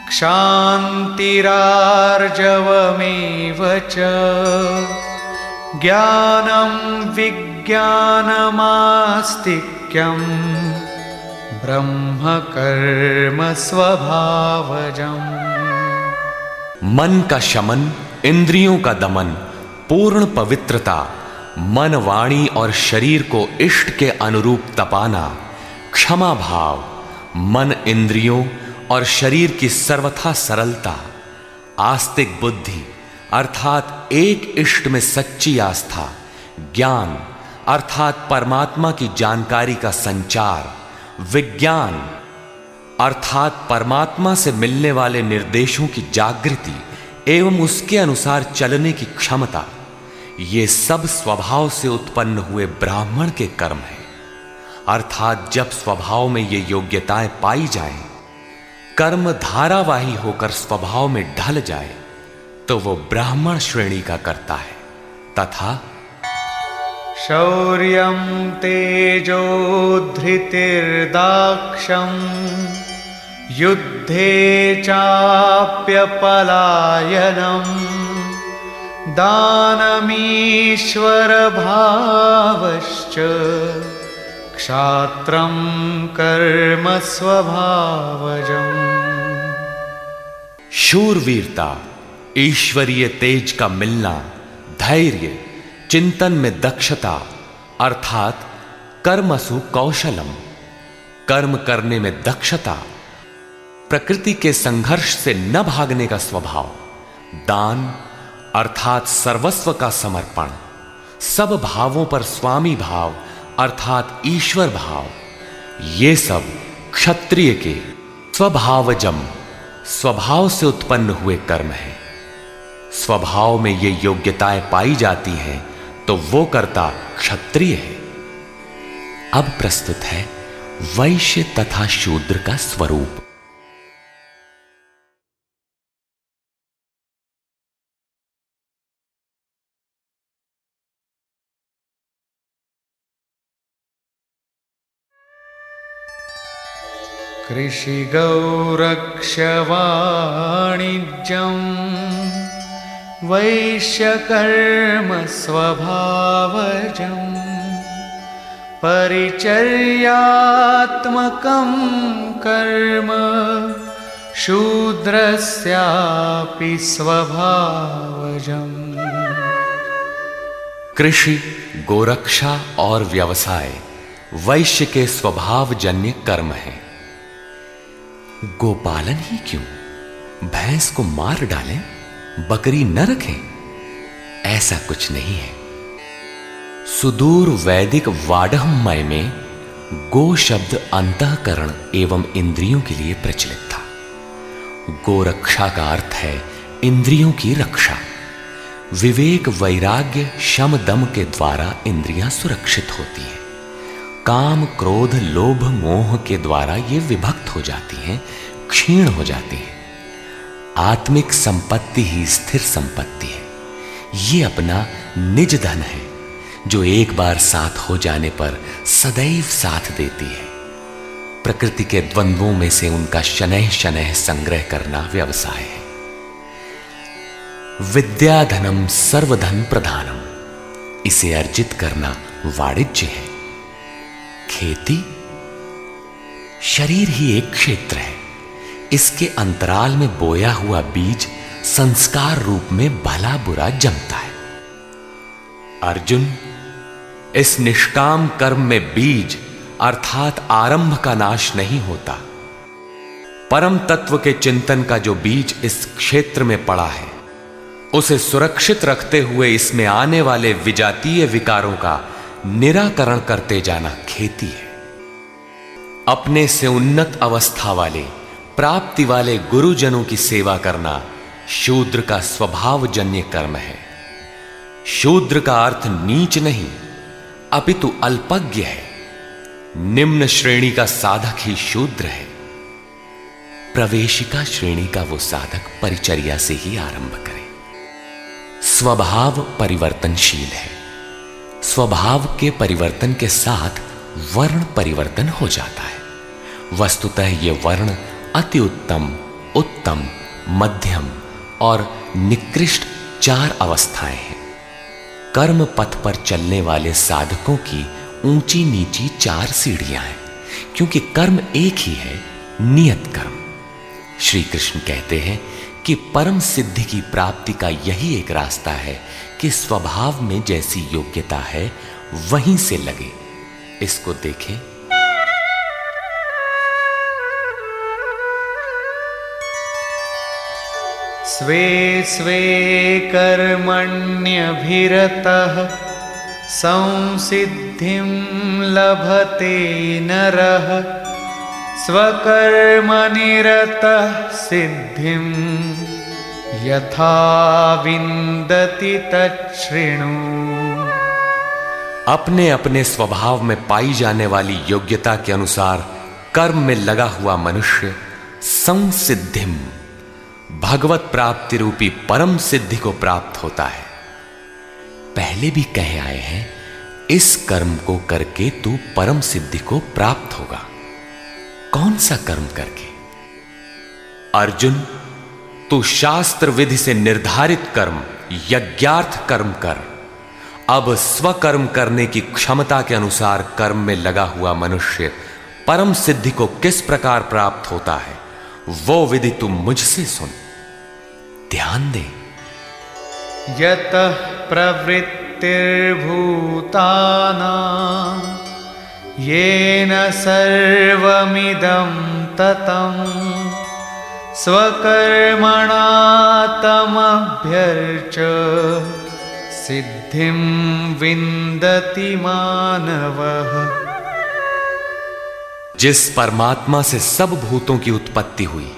क्षान्तिरार्जवमेव च। ज्ञानं विज्ञानमास्तिक्यम् ब्रह्मकर्म स्वभावजम् मन का शमन, इंद्रियों का दमन, पूर्ण पवित्रता, मन वाणी और शरीर को इष्ट के अनुरूप तपाना, क्षमा भाव, मन इंद्रियों और शरीर की सर्वथा सरलता आस्तिक बुद्धि अर्थात एक इष्ट में सच्ची आस्था ज्ञान अर्थात परमात्मा की जानकारी का संचार विज्ञान अर्थात परमात्मा से मिलने वाले निर्देशों की जागृति एवं उसके अनुसार चलने की क्षमता ये सब स्वभाव से उत्पन्न हुए ब्राह्मण के कर्म है। अर्थात जब स्वभाव में ये योग्यताएँ पाई जाएँ, कर्म धारावाही होकर स्वभाव में ढल जाए तो वो ब्राह्मण श्रेणी का करता है। तथा शौर्यं तेजो धृतिर्दाक्षम् युद्धे चाप्यपलायनम् दानमीश्वरभावश्च क्षात्रं कर्म स्वभावजम् शूरवीरता, ईश्वरीय तेज का मिलना, धैर्य, चिंतन में दक्षता, अर्थात कर्मसु कौशलम। कर्म करने में दक्षता, प्रकृति के संघर्ष से न भागने का स्वभाव, दान, अर्थात सर्वस्व का समर्पण, सब भावों पर स्वामी भाव अर्थात ईश्वर भाव, ये सब क्षत्रिय के स्वभावजम, स्वभाव से उत्पन्न हुए कर्म है। स्वभाव में ये योग्यताएँ पाई जाती हैं तो वो कर्ता क्षत्रिय है। अब प्रस्तुत है वैश्य तथा शूद्र का स्वरूप। कृषिगौरक्षवाणिज्यं वैश्यकर्मस्वभावजम् परिचर्यात्मकं कर्म शूद्रस्यापि स्वभावजम्। कृषि, गोरक्षा और व्यवसाय वैश्य के स्वभावजन्य कर्म है। गोपालन ही क्यों? भैंस को मार डालें, बकरी न रखें, ऐसा कुछ नहीं है। सुदूर वैदिक वाडहमय में गो शब्द अंतकरण एवं इंद्रियों के लिए प्रचलित था। गोरक्षा का अर्थ है इंद्रियों की रक्षा। विवेक वैराग्य शम दम के द्वारा इंद्रियाँ सुरक्षित होती हैं। काम, क्रोध, लोभ, मोह के द्वारा ये विभक्त हो जाती हैं, क्षीण हो जाती हैं। आत्मिक संपत्ति ही स्थिर संपत्ति है। ये अपना निज धन है, जो एक बार साथ हो जाने पर सदैव साथ देती है। प्रकृति के द्वंद्वों में से उनका शनह शनह संग्रह करना व्यवसाय है। विद्याधनम सर्वधन प्रधानम, इसे अर्जित करना वाणिज्य है। खेती शरीर ही एक क्षेत्र है। इसके अंतराल में बोया हुआ बीज संस्कार रूप में भला बुरा जमता है। अर्जुन, इस निष्काम कर्म में बीज अर्थात आरंभ का नाश नहीं होता। परम तत्व के चिंतन का जो बीज इस क्षेत्र में पड़ा है, उसे सुरक्षित रखते हुए इसमें आने वाले विजातीय विकारों का निराकरण करते जाना खेती है। अपने से उन्नत अवस्था वाले, प्राप्ति वाले गुरुजनों की सेवा करना शूद्र का स्वभावजन्य कर्म है। शूद्र का अर्थ नीच नहीं, अपितु अल्पज्ञ है। निम्न श्रेणी का साधक ही शूद्र है। प्रवेशिका श्रेणी का वो साधक परिचर्या से ही आरंभ करे। स्वभाव परिवर्तनशील है। स्वभाव के परिवर्तन के साथ वर्ण परिवर्तन हो जाता है। वस्तुतः ये वर्ण अति उत्तम उत्तम, मध्यम और निकृष्ट चार अवस्थाएँ हैं। कर्म पथ पर चलने वाले साधकों की ऊँची नीची चार सीढ़ियाँ हैं, क्योंकि कर्म एक ही है, नियत कर्म। श्री कृष्ण कहते हैं कि परम सिद्धि की प्राप्ति का यही एक रास्ता है कि स्वभाव में जैसी योग्यता है, वहीं से लगे। इसको देखें। स्वे स्वे कर्मण्यभिरतः संसिद्धिं लभते नरः। स्वकर्मनिरतः सिद्धिं यथा विन्दति तच्छृणु। अपने अपने स्वभाव में पाई जाने वाली योग्यता के अनुसार कर्म में लगा हुआ मनुष्य संसिद्धिम, भगवत प्राप्ति रूपी परम सिद्धि को प्राप्त होता है। पहले भी कहे आए हैं, इस कर्म को करके तू परम सिद्धि को प्राप्त होगा। कौन सा कर्म करके? अर्जुन तू शास्त्र विधि से निर्धारित कर्म, यज्ञार्थ कर्म कर। अब स्वकर्म करने की क्षमता के अनुसार कर्म में लगा हुआ मनुष्य परम सिद्धि को किस प्रकार प्राप्त होता है, वो विधि तुम मुझसे सुन। ध्यान दे। यतः प्रवृत्तिर्भूतानां, येन सर्वमिदं ततं स्वकर्मणा तमभ्यर्च सिद्धिं विन्दति मानवः। जिस परमात्मा से सब भूतों की उत्पत्ति हुई,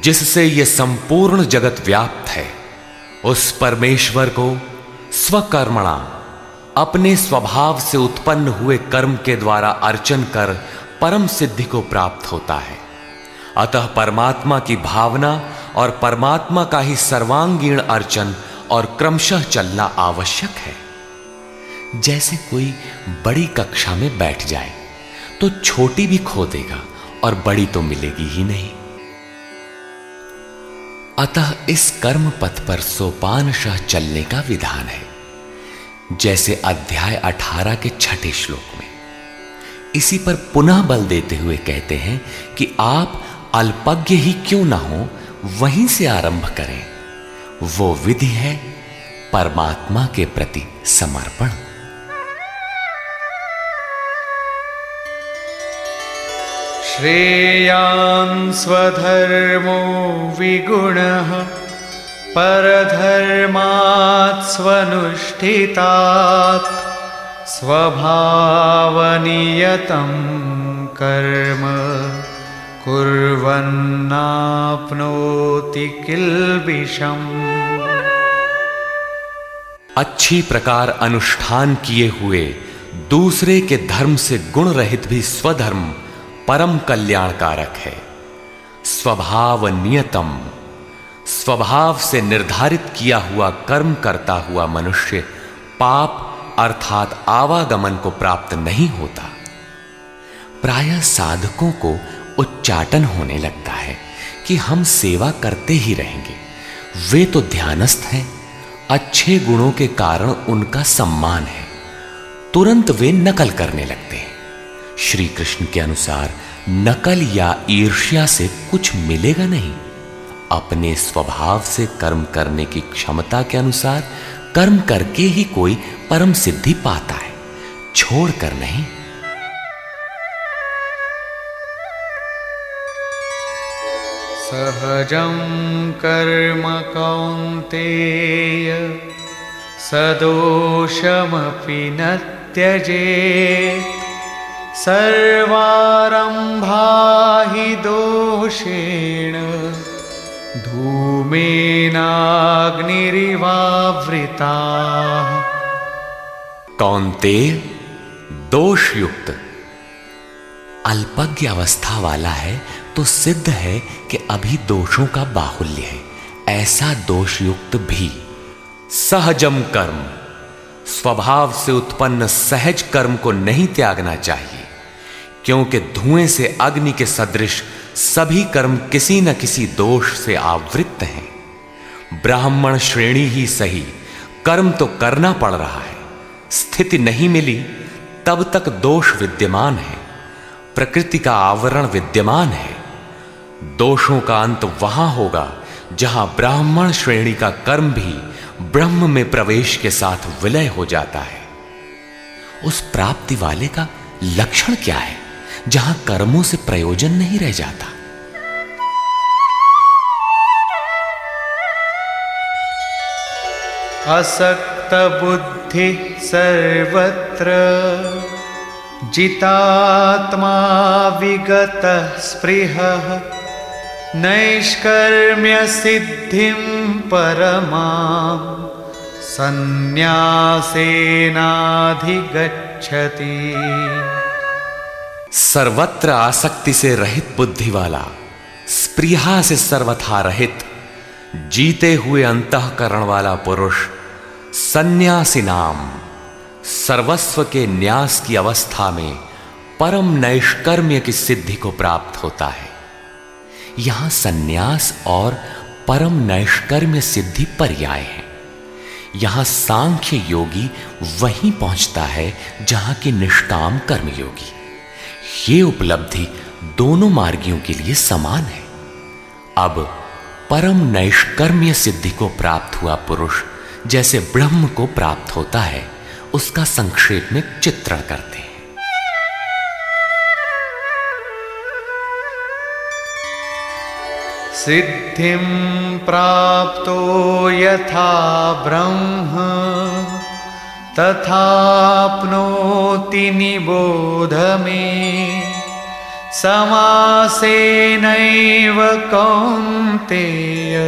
जिससे यह संपूर्ण जगत व्याप्त है, उस परमेश्वर को स्वकर्मणा, अपने स्वभाव से उत्पन्न हुए कर्म के द्वारा अर्चन कर परम सिद्धि को प्राप्त होता है। अतः परमात्मा की भावना और परमात्मा का ही सर्वांगीण अर्चन और क्रमशः चलना आवश्यक है। जैसे कोई बड़ी कक्षा में बैठ जाए तो छोटी भी खो देगा और बड़ी तो मिलेगी ही नहीं। अतः इस कर्म पथ पर सोपानशः चलने का विधान है। जैसे अध्याय 18 के छठे श्लोक में। इसी पर पुनः बल देते हुए कहते हैं कि आप अल्पज्ञ ही क्यों ना हो? वहीं से आरंभ करें। वो विधि है परमात्मा के प्रति समर्पण। श्रेयान् स्वधर्मो विगुणः, परधर्मात् स्वनुष्ठितात्, स्वभावनियतं कर्म। कुर्वन्नाप्नोति किल्बिषम् अच्छी प्रकार अनुष्ठान किए हुए, दूसरे के धर्म से गुण रहित भी स्वधर्म परम कल्याणकारक है। स्वभाव नियतम, स्वभाव से निर्धारित किया हुआ कर्म करता हुआ मनुष्य पाप अर्थात आवागमन को प्राप्त नहीं होता। प्राय साधकों को उच्चाटन होने लगता है कि हम सेवा करते ही रहेंगे। वे तो ध्यानस्थ हैं, अच्छे गुणों के कारण उनका सम्मान है। तुरंत वे नकल करने लगते हैं। श्री कृष्ण के अनुसार नकल या ईर्ष्या से कुछ मिलेगा नहीं। अपने स्वभाव से कर्म करने की क्षमता के अनुसार कर्म करके ही कोई परम सिद्धि पाता है। छोड़कर नहीं सहजं कर्म कौन्तेय, सदोषमपि न त्यजेत्। सर्वारम्भा हि दोषेण, धूमेनाग्निरिवावृता। कौनते दोष युक्त अल्पज्ञ अवस्था वाला है तो सिद्ध है कि अभी दोषों का बाहुल्य है। ऐसा दोष युक्त भी। सहजम कर्म। स्वभाव से उत्पन्न सहज कर्म को नहीं त्यागना चाहिए। क्योंकि धुएँ से अग्नि के सदृश सभी कर्म किसी न किसी दोष से आवृत्त हैं। ब्राह्मण श्रेणी ही सही। कर्म तो करना पड़ रहा है। स्थिति नहीं मिली, तब तक दोष विद्यमान है। प्रकृति का आवरण विद्यमान है। दोषों का अंत वहाँ होगा, जहाँ ब्राह्मण श्रेणी का कर्म भी ब्रह्म में प्रवेश के साथ विलय हो जाता है। उस प्राप्ति वाले का लक्षण क्या है, जहाँ कर्मों से प्रयोजन नहीं रह जाता? असक्त बुद्धि सर्वत्र, जितात्मा विगत स्पृह। नैष्कर्म्य सिद्धिं परमां संन्यासेनाधिगच्छति सर्वत्र आसक्ति से रहित बुद्धि वाला स्प्रिया से सर्वथा रहित, जीते हुए अंतकरण वाला पुरुष, सन्यासी नाम, सर्वस्व के न्यास की अवस्था में परम नैष्कर्म्य की सिद्धि को प्राप्त होता है। यहाँ सन्यास और परम नैष्कर्म्य सिद्धि पर्याय है। यहाँ सांख्य योगी वहीं पहुँचता है जहाँ की निष्काम कर्म योगी ये उपलब्धि दोनों मार्गियों के लिए समान है। अब परम नैष्कर्म्य सिद्धि को प्राप्त हुआ पुरुष जैसे ब्रह्म को प्राप्त होता है, उसका संक्षेप में चित्रण करते हैं। सिद्धिं प्राप्तो यथा ब्रह्म। तथाप्नोति निबोध मे। समासेनैव कौन्तेय।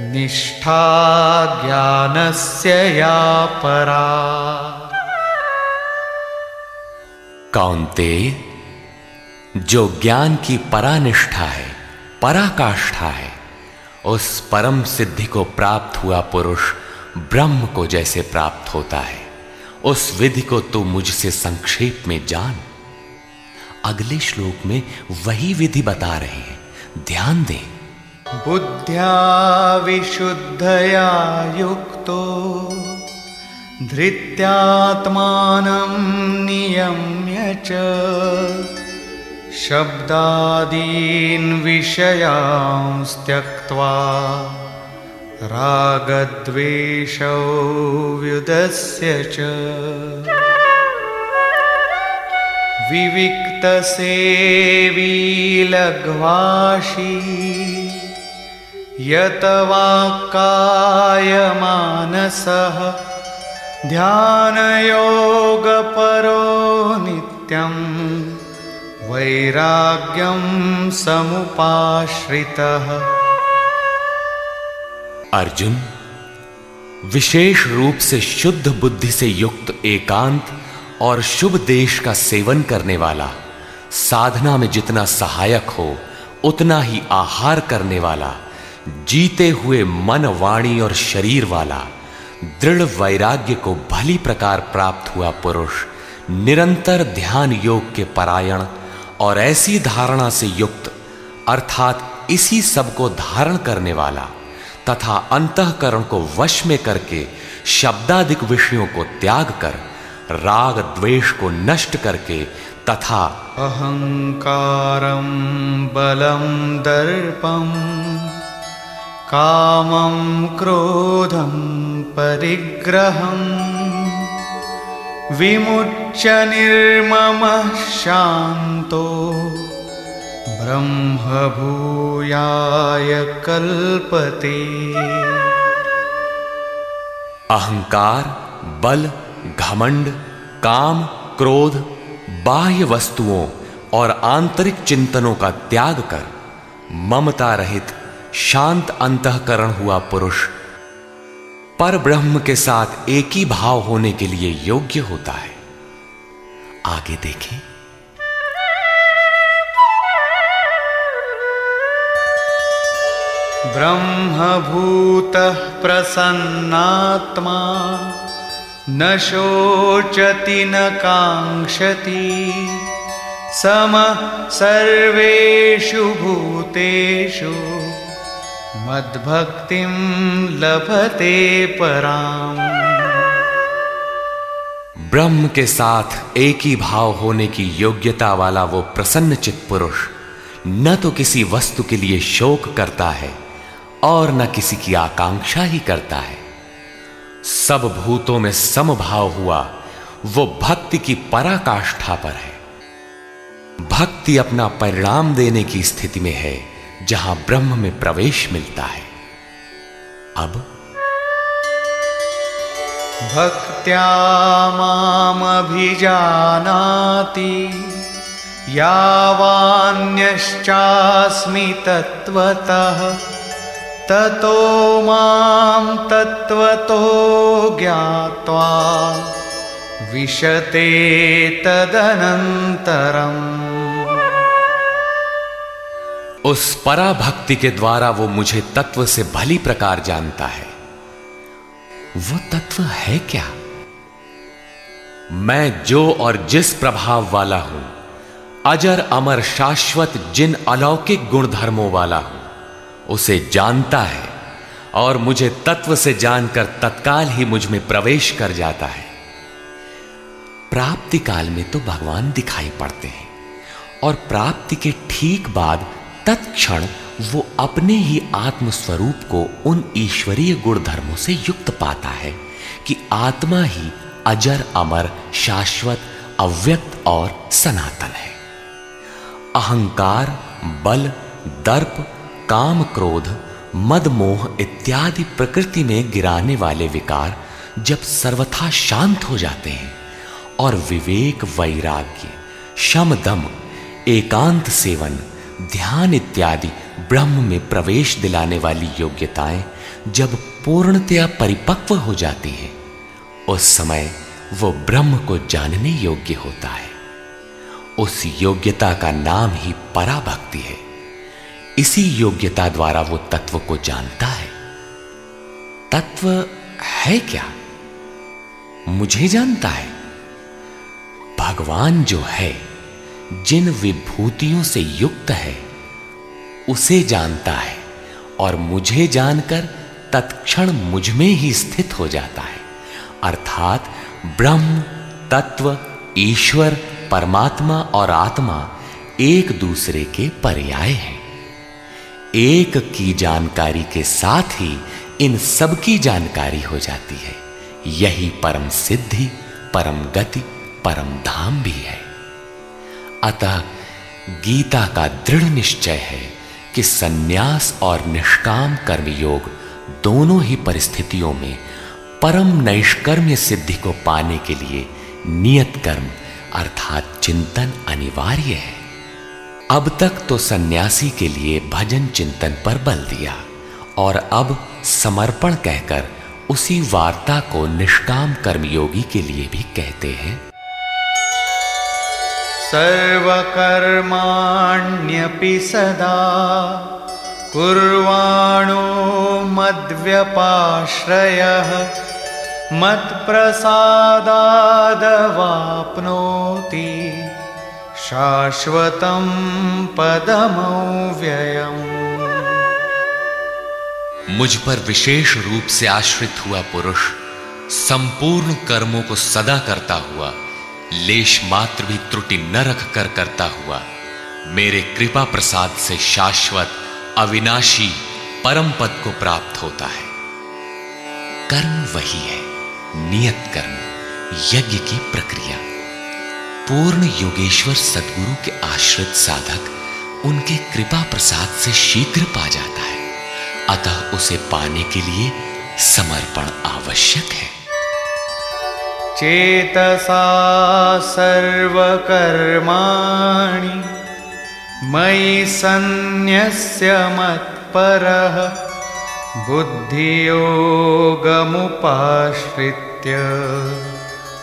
निष्ठा ज्ञानस्य या परा। कौनते जो ज्ञान की परानिष्ठा है पराकाष्ठा है। उस परम सिद्धि को प्राप्त हुआ पुरुष ब्रह्म को जैसे प्राप्त होता है। उस विधि को तू मुझसे संक्षेप में जान। अगले श्लोक में वही विधि बता रहे हैं। ध्यान दें। बुद्ध्या विशुद्धया युक्तो धृत्यात्मानं नियम्य च। शब्दादीन् विषयांस्त्यक्त्वा रागद्वेषौ व्युदस्य च। विविक्तसेवीलघ्वाशी लघ्वाशी यतवाक्यमानसः ध्यानयोगपरो नित्यम्। वैराग्यं समुपाश्रितः। अर्जुन, विशेष रूप से शुद्ध बुद्धि से युक्त एकांत और शुभ देश का सेवन करने वाला, साधना में जितना सहायक हो, उतना ही आहार करने वाला, जीते हुए मन, वाणी और शरीर वाला, दृढ़ वैराग्य को भली प्रकार प्राप्त हुआ पुरुष, निरंतर ध्यान योग के परायण और ऐसी धारणा से युक्त, अर्थात इसी सबको धारण करने वाला, तथा अंतकरण को वश में करके शब्दाधिक विषयों को त्याग कर, राग द्वेष को नष्ट करके तथा अहंकारं बलम दर्पम कामं क्रोधम परिग्रहम्। विमुच्य निर्ममः शान्तो ब्रह्मभूयाय कल्पते। अहंकार, बल, घमंड, काम, क्रोध, बाह्य वस्तुओं और आंतरिक चिंतनों का त्याग कर ममता रहित शांत अंतकरण हुआ पुरुष पर ब्रह्म के साथ एक ही भाव होने के लिए योग्य होता है। आगे देखें। ब्रह्मभूतः प्रसन्नात्मा, न शोचति, न काङ्क्षति, समः सर्वेषु भूतेषु। मद्भक्तिं लभते पराम्। ब्रह्म के साथ एक ही भाव होने की योग्यता वाला वो प्रसन्न चित पुरुष न तो किसी वस्तु के लिए शोक करता है और न किसी की आकांक्षा ही करता है। सब भूतों में समभाव हुआ, वो भक्ति की पराकाष्ठा पर है। भक्ति अपना परिणाम देने की स्थिति में है जहाँ ब्रह्म में प्रवेश मिलता है। अब भक्त्या मामभिजानाति, यावान्यश्चास्मि तत्त्वतः, ततो माँ तत्त्वतो ज्ञात्वा विशते तदनन्तरम्। उस पराभक्ति के द्वारा वो मुझे तत्व से भली प्रकार जानता है। वो तत्व है क्या? मैं जो और जिस प्रभाव वाला हूँ, अजर अमर शाश्वत जिन अलौकिक गुणधर्मों वाला हूँ, उसे जानता है और मुझे तत्व से जानकर तत्काल ही मुझमें प्रवेश कर जाता है। प्राप्ति काल में तो भगवान दिखाई पड़ते हैं और प्राप्ति के ठीक बाद तत्क्षण वो अपने ही आत्म स्वरूप को उन ईश्वरीय गुण धर्मों से युक्त पाता है कि आत्मा ही अजर, अमर, शाश्वत, अव्यक्त और सनातन है। अहंकार, बल, दर्प, काम क्रोध, मद मोह इत्यादि प्रकृति में गिराने वाले विकार जब सर्वथा शांत हो जाते हैं और विवेक, वैराग्य शम दम एकांत सेवन ध्यान इत्यादि ब्रह्म में प्रवेश दिलाने वाली योग्यताएँ जब पूर्णतया परिपक्व हो जाती है, उस समय वो ब्रह्म को जानने योग्य होता है। उस योग्यता का नाम ही पराभक्ति है। इसी योग्यता द्वारा वो तत्व को जानता है। तत्व है क्या? मुझे जानता है। भगवान जो है जिन विभूतियों से युक्त है, उसे जानता है और मुझे जानकर तत्क्षण मुझमें ही स्थित हो जाता है। अर्थात ब्रह्म, तत्व, ईश्वर, परमात्मा और आत्मा एक दूसरे के पर्याय हैं। एक की जानकारी के साथ ही इन सब की जानकारी हो जाती है। यही परम सिद्धि, परम गति, परम धाम भी है। अतः गीता का दृढ़ निश्चय है कि सन्यास और निष्काम कर्म योग दोनों ही परिस्थितियों में परम नैष्कर्म्य सिद्धि को पाने के लिए नियत कर्म अर्थात चिंतन अनिवार्य है। अब तक तो सन्यासी के लिए भजन चिंतन पर बल दिया और अब समर्पण कहकर उसी वार्ता को निष्काम कर्मयोगी के लिए भी कहते हैं। सर्वकर्माण्यपि सदा कुर्वाणो मद्व्यपाश्रयः मत्प्रसादादवाप्नोति शाश्वतं पदमव्ययम्। मुझ पर विशेष रूप से आश्रित हुआ पुरुष, संपूर्ण कर्मों को सदा करता हुआ लेश मात्र भी त्रुटि न रख कर करता हुआ, मेरे कृपा प्रसाद से शाश्वत, अविनाशी परम पद को प्राप्त होता है। कर्म वही है, नियत कर्म, यज्ञ की प्रक्रिया। पूर्ण योगेश्वर सदगुरु के आश्रित साधक उनके कृपा प्रसाद से शीघ्र पा जाता है। अतः उसे पाने के लिए समर्पण आवश्यक है। चेतसा सर्वकर्माणि। मयि सन्न्यस्य मत्परः बुद्धियोगमुपाश्रित्य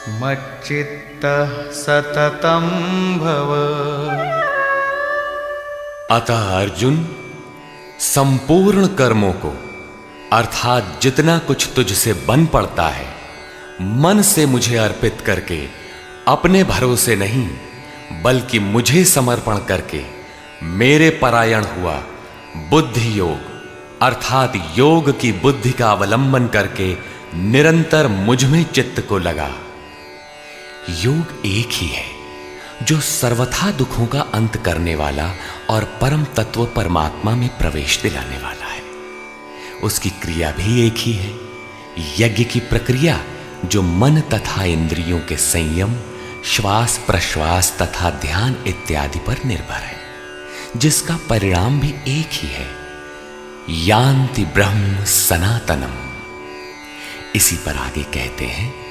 मच्चित्तः सततं भव। अतः अर्जुन, संपूर्ण कर्मों को, अर्थात जितना कुछ तुझसे बन पड़ता है मन से मुझे अर्पित करके, अपने भरोसे नहीं, बल्कि मुझे समर्पण करके, मेरे परायण हुआ बुद्धि योग, अर्थात योग की बुद्धि का अवलंबन करके निरंतर मुझमें चित्त को लगा। योग एक ही है, जो सर्वथा दुखों का अंत करने वाला और परम तत्व परमात्मा में प्रवेश दिलाने वाला है। उसकी क्रिया भी एक ही है, यज्ञ की प्रक्रिया जो मन तथा इंद्रियों के संयम, श्वास प्रश्वास तथा ध्यान इत्यादि पर निर्भर है, जिसका परिणाम भी एक ही है, यान्ति ब्रह्म सनातनम। इसी पर आगे कहते हैं,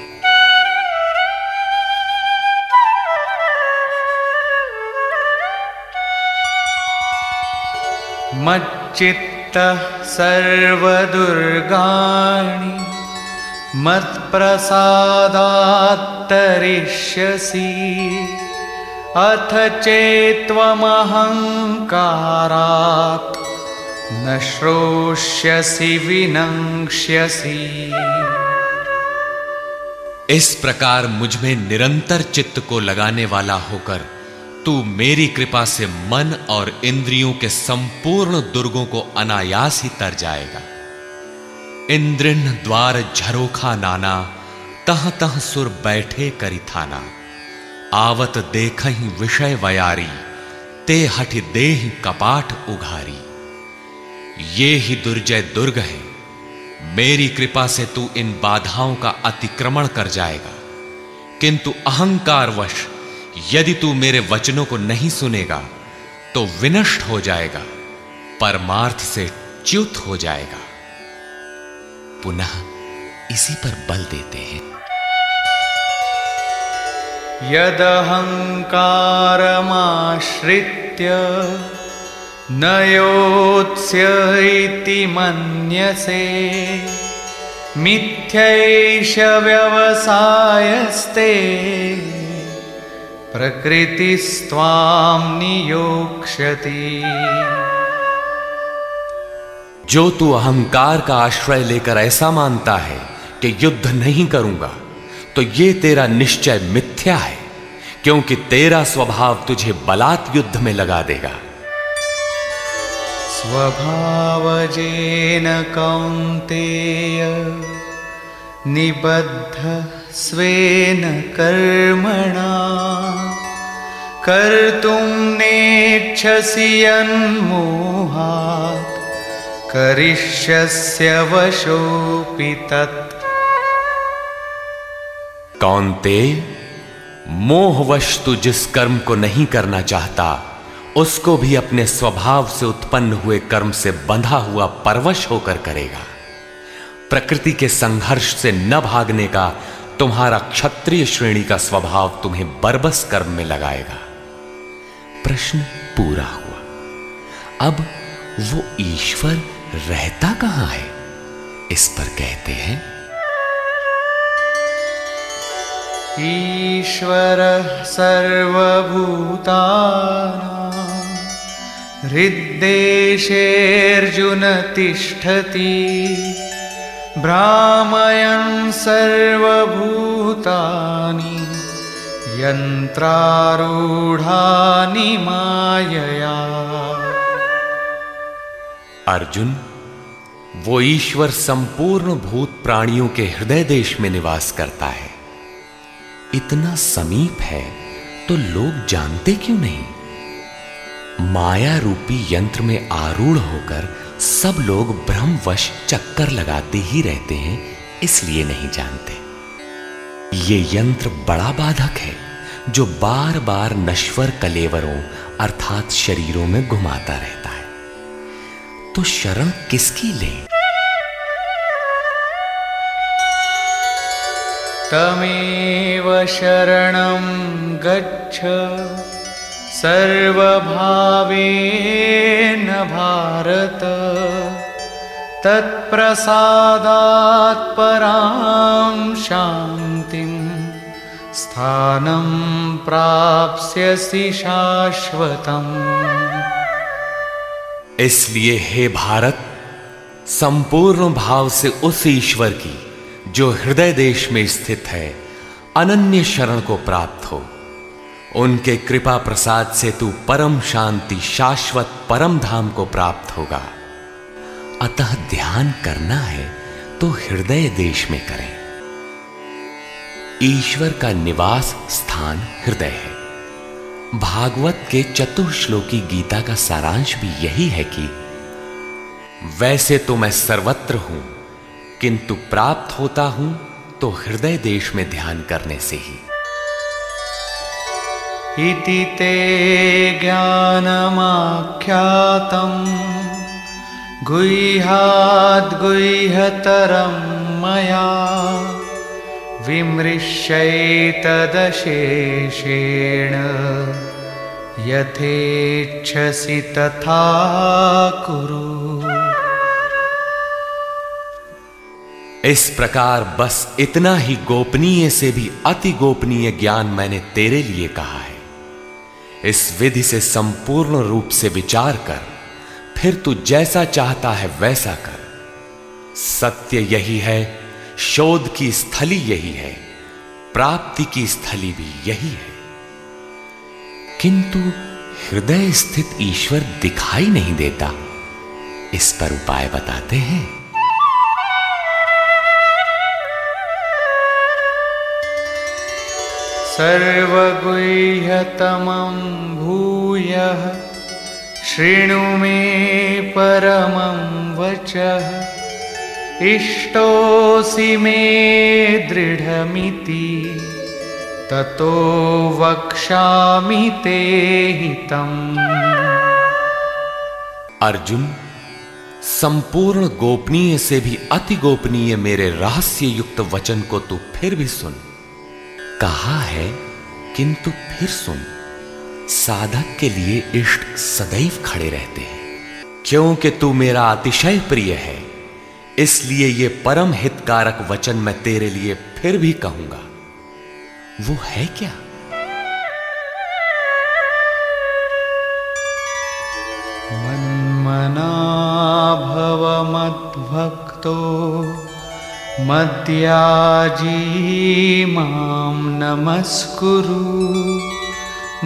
मच्चित्तः सर्वदुर्गाणि। मत्प्रसादात्तरिष्यसि। अथ चेत्त्वमहङ्कारात् न श्रोष्यसि, विनङ्क्ष्यसि। इस प्रकार मुझमें निरंतर चित्त को लगाने वाला होकर तू मेरी कृपा से मन और इंद्रियों के संपूर्ण दुर्गों को अनायास ही तर जाएगा। इंद्रिन द्वार झरोखा नाना, तह तह सुर बैठे करी थाना। आवत देख ही विषय वयारी, ते हठ दे कपाट उघारी। ये ही दुर्जय दुर्ग है, मेरी कृपा से तू इन बाधाओं का अतिक्रमण कर जाएगा। किंतु अहंकारवश यदि तू मेरे वचनों को नहीं सुनेगा तो विनष्ट हो जाएगा, परमार्थ से च्युत हो जाएगा। पुनः इसी पर बल देते हैं। यदहङ्कारमाश्रित्य न योत्स्य इति मन्यसे, मिथ्यैष व्यवसायस्ते, प्रकृतिस्त्वां नियोक्ष्यति। जो तू अहंकार का आश्रय लेकर ऐसा मानता है कि युद्ध नहीं करूँगा तो ये तेरा निश्चय मिथ्या है, क्योंकि तेरा स्वभाव तुझे बलात् युद्ध में लगा देगा। स्वभाव स्वभावजेन कौन्तेय, निबद्ध स्वेन कर्मणा, कर्तुं नेच्छसि यन्मोहात्। करिष्यस्य वशोऽपि तत्। कौनते मोहवश तू जिस कर्म को नहीं करना चाहता, उसको भी अपने स्वभाव से उत्पन्न हुए कर्म से बंधा हुआ परवश होकर करेगा। प्रकृति के संघर्ष से न भागने का तुम्हारा क्षत्रिय श्रेणी का स्वभाव तुम्हें बरबस कर्म में लगाएगा। प्रश्न पूरा हुआ। अब वो ईश्वर रहता कहाँ है? इस पर कहते हैं। ईश्वर सर्वभूता हृद्देशेऽर्जुन तिष्ठति। भ्रामयन् सर्वभूतानि यन्त्रारूढानि मायया। अर्जुन, वो ईश्वर संपूर्ण भूत प्राणियों के हृदय देश में निवास करता है। इतना समीप है तो लोग जानते क्यों नहीं? माया रूपी यंत्र में आरूढ़ होकर सब लोग ब्रह्मवश चक्कर लगाते ही रहते हैं, इसलिए नहीं जानते। ये यंत्र बड़ा बाधक है, जो बार बार नश्वर कलेवरों, अर्थात शरीरों में घुमाता रहता तो शरण किसकी लें? तमेव शरणं गच्छ, सर्वभावेन भारत। तत्प्रसादात् परां शान्तिं, स्थानं प्राप्स्यसि शाश्वतम्। इसलिए हे भारत, संपूर्ण भाव से उस ईश्वर की, जो हृदय देश में स्थित है, अनन्य शरण को प्राप्त हो। उनके कृपा प्रसाद से तू परम शांति, शाश्वत परम धाम को प्राप्त होगा। अतः ध्यान करना है तो हृदय देश में करें। ईश्वर का निवास स्थान हृदय है। भागवत के चतुर्श्लोकी गीता का सारांश भी यही है कि वैसे तो मैं सर्वत्र हूँ, किंतु प्राप्त होता हूँ तो हृदय देश में ध्यान करने से ही। इति ते ज्ञानमाख्यातम् गुह्याद्गुह्यतरं मया। विमृश्यैतदशेषेण यथेच्छसि तथा कुरु। इस प्रकार बस इतना ही गोपनीय से भी अति गोपनीय ज्ञान मैंने तेरे लिए कहा है। इस विधि से संपूर्ण रूप से विचार कर, फिर तू जैसा चाहता है वैसा कर। सत्य यही है शोध की स्थली यही है, प्राप्ति की स्थली भी यही है। किंतु हृदय स्थित ईश्वर दिखाई नहीं देता। इस पर उपाय बताते हैं। सर्वगुह्यतमं भूयः, शृणु मे परमं वचः। इष्टोऽसि मे दृढमिति, ततो वक्ष्यामि ते हितम्। अर्जुन, संपूर्ण गोपनीय से भी अति गोपनीय मेरे रहस्य युक्त वचन को तू फिर भी सुन। कहा है, किंतु फिर सुन। साधक के लिए इष्ट सदैव खड़े रहते हैं। क्योंकि तू मेरा अतिशय प्रिय है इसलिए ये परम हितकारक वचन मैं तेरे लिए फिर भी कहूँगा। वो है क्या? मन्मना भव मद्भक्तो मद्याजी माँ नमस्कुरु।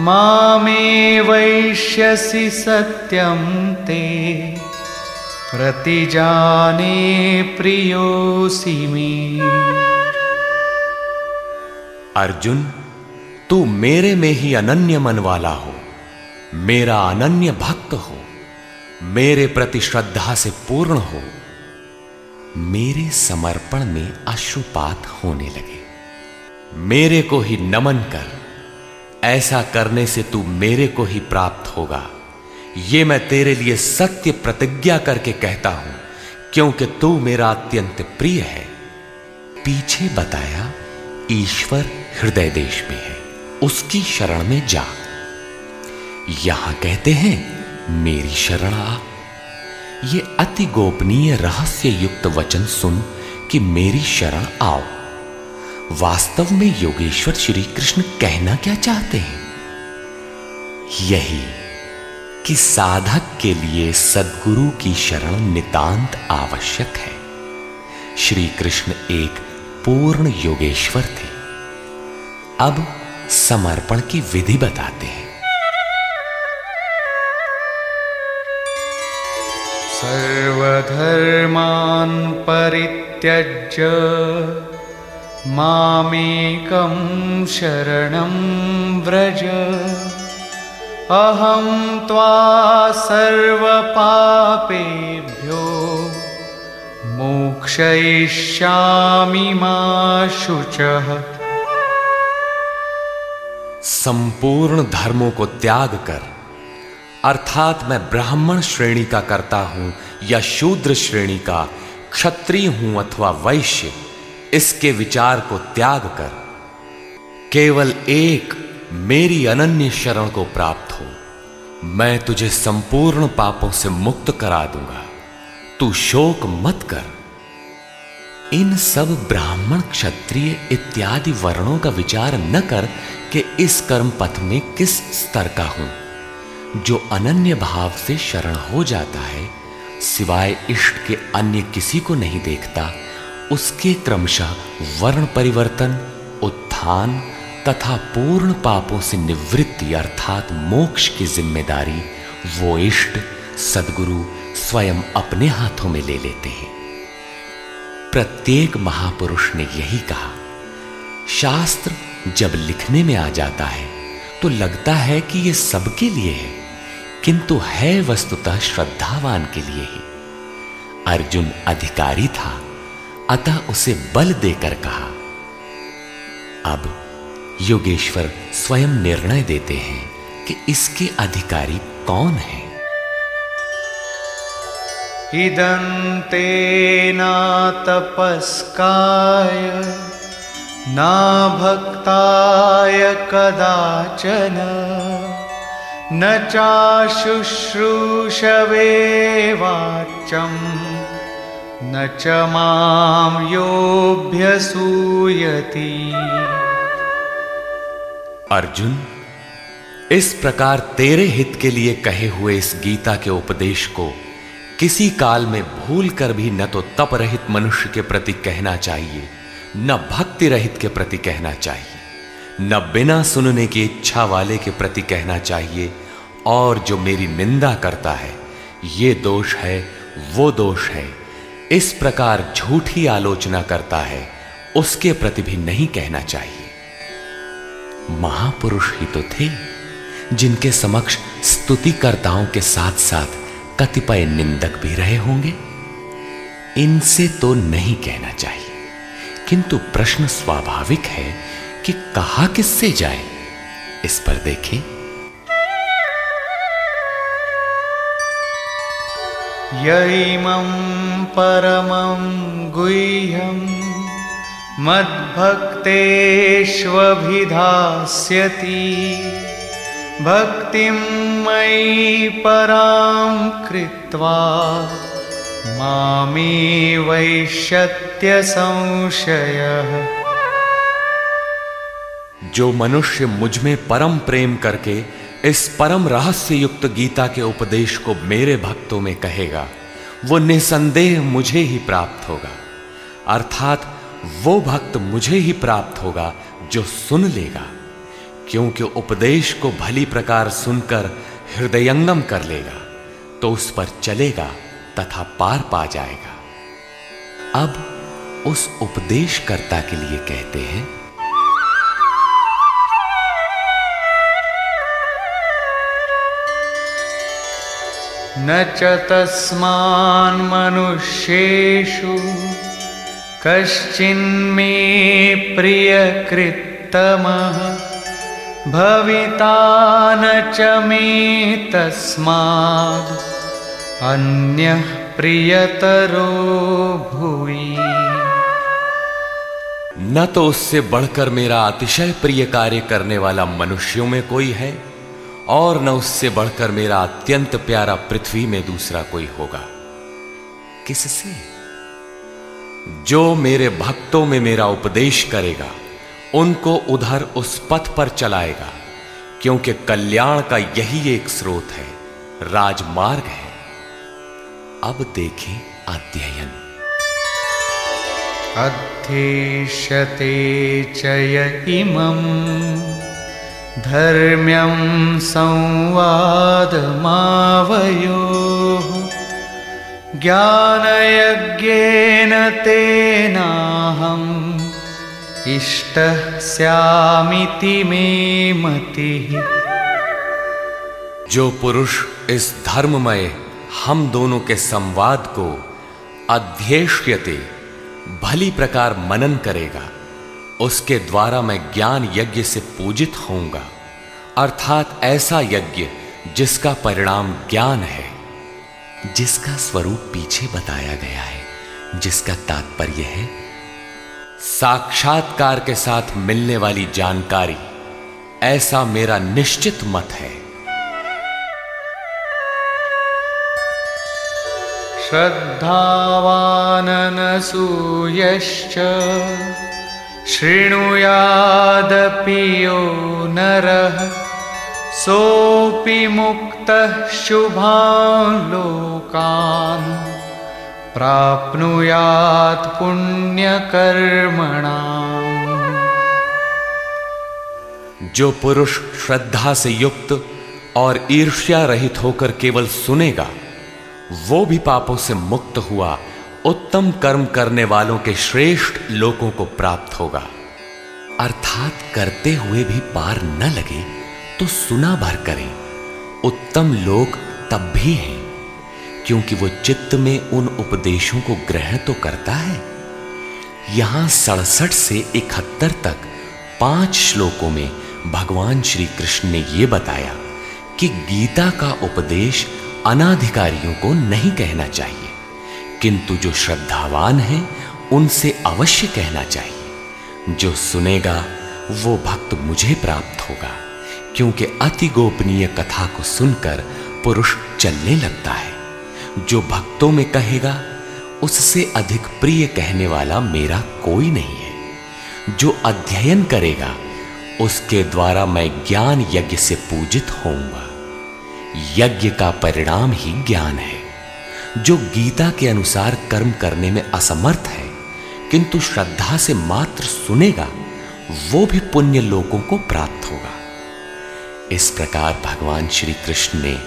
मामे वैश्यसि सत्यं ते। प्रतिजाने प्रियोऽसि मे अर्जुन, तू मेरे में ही अनन्य मन वाला हो। मेरा अनन्य भक्त हो। मेरे प्रति श्रद्धा से पूर्ण हो। मेरे समर्पण में अश्रुपात होने लगे। मेरे को ही नमन कर। ऐसा करने से तू मेरे को ही प्राप्त होगा। ये मैं तेरे लिए सत्य प्रतिज्ञा करके कहता हूँ, क्योंकि तू मेरा अत्यंत प्रिय है। पीछे बताया, ईश्वर हृदय देश में है, उसकी शरण में जा। यहाँ कहते हैं, मेरी शरण आ। ये अति गोपनीय रहस्य युक्त वचन सुन कि मेरी शरण आओ। वास्तव में योगेश्वर श्री कृष्ण कहना क्या चाहते हैं? यही कि साधक के लिए सदगुरु की शरण नितांत आवश्यक है। श्री कृष्ण एक पूर्ण योगेश्वर थे। अब समर्पण की विधि बताते हैं। सर्वधर्मान् परित्यज्य मामेकं शरणं व्रज। अहं त्वा सर्वपापेभ्यो मोक्षयिष्यामि मा शुचः। संपूर्ण धर्मों को त्याग कर, अर्थात मैं ब्राह्मण श्रेणी का करता हूँ या शूद्र श्रेणी का क्षत्रिय हूँ अथवा वैश्य, इसके विचार को त्याग कर, केवल एक मेरी अनन्य शरण को प्राप्त हो। मैं तुझे संपूर्ण पापों से मुक्त करा दूँगा। तू शोक मत कर। इन सब ब्राह्मण क्षत्रिय इत्यादि वर्णों का विचार न कर कि इस कर्म पथ में किस स्तर का हूँ। जो अनन्य भाव से शरण हो जाता है, सिवाय इष्ट के अन्य किसी को नहीं देखता, उसके क्रमशः वर्ण परिवर्तन, उत्थान तथा पूर्ण पापों से निवृत्ति अर्थात मोक्ष की ज़िम्मेदारी वो इष्ट सदगुरु स्वयं अपने हाथों में ले लेते हैं। प्रत्येक महापुरुष ने यही कहा, शास्त्र जब लिखने में आ जाता है तो लगता है कि यह सबके लिए है, किंतु है वस्तुतः श्रद्धावान के लिए ही। अर्जुन अधिकारी था, अतः उसे बल देकर कहा, अब योगेश्वर स्वयं निर्णय देते हैं कि इसके अधिकारी कौन है। इदन्ते न तपस्काय न भक्ताय कदाचन, न चाशुश्रूषवे वाच्यम् न च माँ योऽभ्यसूयति अर्जुन, इस प्रकार तेरे हित के लिए कहे हुए इस गीता के उपदेश को किसी काल में भूल कर भी न तो तप रहित मनुष्य के प्रति कहना चाहिए, न भक्ति रहित के प्रति कहना चाहिए, न बिना सुनने की इच्छा वाले के प्रति कहना चाहिए, और जो मेरी निंदा करता है, ये दोष है, वो दोष है। इस प्रकार झूठी आलोचना करता है, उसके प्रति भी नहीं कहना चाहिए। महापुरुष ही तो थे, जिनके समक्ष स्तुतिकर्ताओं के साथ साथ कतिपय निंदक भी रहे होंगे। इनसे तो नहीं कहना चाहिए, किंतु प्रश्न स्वाभाविक है कि कहा किससे जाए? इस पर देखें। यैमं परमं गुह्यं मद्भक्तेष्वभिधास्यति। भक्तिं मयि परां कृत्वा मामे वैश्यत्य संशयः जो मनुष्य मुझमें परम प्रेम करके इस परम रहस्य युक्त गीता के उपदेश को मेरे भक्तों में कहेगा, वो निसंदेह मुझे ही प्राप्त होगा। अर्थात वो भक्त मुझे ही प्राप्त होगा जो सुन लेगा, क्योंकि उपदेश को भली प्रकार सुनकर हृदयंगम कर लेगा तो उस पर चलेगा तथा पार पा जाएगा। अब उस उपदेशकर्ता के लिए कहते हैं, न च तस्मान् मनुष्येषु कश्चिन्मे प्रियकृत्तमः भविता न च मे तस्माद् अन्यः प्रियतरो भुवि। न तो उससे बढ़कर मेरा अतिशय प्रिय कार्य करने वाला मनुष्यों में कोई है, और न उससे बढ़कर मेरा अत्यंत प्यारा पृथ्वी में दूसरा कोई होगा। किससे? जो मेरे भक्तों में मेरा उपदेश करेगा, उनको उधर उस पथ पर चलाएगा, क्योंकि कल्याण का यही एक स्रोत है, राजमार्ग है। अब देखें अध्ययन। अध्येष्यते च य इमम् धर्म्यं संवादमावयोः। ज्ञानयज्ञेन तेनाहम्। इष्टः स्यामिति मे मतिः। जो पुरुष इस धर्ममय हम दोनों के संवाद को अध्येष्यते, भली प्रकार मनन करेगा। उसके द्वारा मैं ज्ञान यज्ञ से पूजित होऊँगा। अर्थात ऐसा यज्ञ जिसका परिणाम ज्ञान है। जिसका स्वरूप पीछे बताया गया है, जिसका तात्पर्य है, साक्षात्कार के साथ मिलने वाली जानकारी, ऐसा मेरा निश्चित मत है। श्रद्धावान श्रद्धावाननसूयश्च शृणुयादपि यो नरः। सोऽपि मुक्तः लोकान् प्राप्नुयात् पुण्यकर्मणाम्। जो पुरुष श्रद्धा से युक्त और ईर्ष्या रहित होकर केवल सुनेगा, वो भी पापों से मुक्त हुआ, उत्तम कर्म करने वालों के श्रेष्ठ लोगों को प्राप्त होगा। अर्थात करते हुए भी पार न लगे। तो सुना भर करें, उत्तम लोग तब भी हैं, क्योंकि वो चित्त में उन उपदेशों को ग्रहण तो करता है। यहाँ सड़सठ से इकहत्तर तक पाँच श्लोकों में भगवान श्री कृष्ण ने यह बताया कि गीता का उपदेश अनाधिकारियों को नहीं कहना चाहिए, किंतु जो श्रद्धावान हैं, उनसे अवश्य कहना चाहिए। जो सुनेगा, वो भक्त मुझे प्राप्त होगा। क्योंकि अति गोपनीय कथा को सुनकर पुरुष चलने लगता है। जो भक्तों में कहेगा, उससे अधिक प्रिय कहने वाला मेरा कोई नहीं है। जो अध्ययन करेगा, उसके द्वारा मैं ज्ञान यज्ञ से पूजित होऊँगा। यज्ञ का परिणाम ही ज्ञान है। जो गीता के अनुसार कर्म करने में असमर्थ है, किंतु श्रद्धा से मात्र सुनेगा, वो भी पुण्य लोगों को प्राप्त होगा। इस प्रकार भगवान श्री कृष्ण ने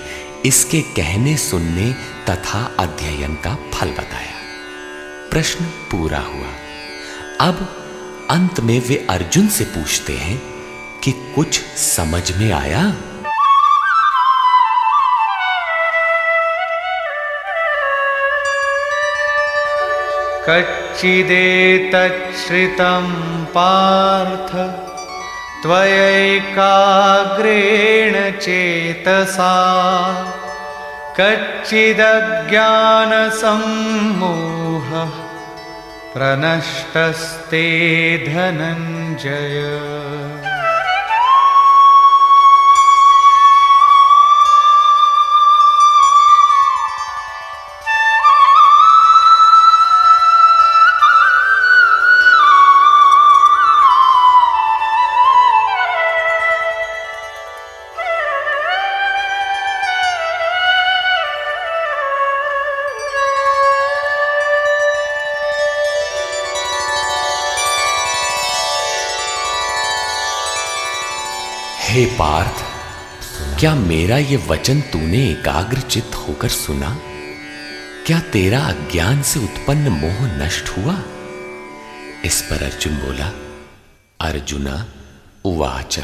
इसके कहने सुनने तथा अध्ययन का फल बताया। प्रश्न पूरा हुआ। अब अंत में वे अर्जुन से पूछते हैं कि कुछ समझ में आया? कच्चिदेतच्छ्रितं पार्थ। त्वयैकाग्रेण चेतसा कच्चिदज्ञानसम्मोहः प्रनष्टस्ते धनञ्जय पार्थ, क्या मेरा ये वचन तूने एकाग्र चित्त होकर सुना? क्या तेरा अज्ञान से उत्पन्न मोह नष्ट हुआ? इस पर अर्जुन बोला, अर्जुना उवाच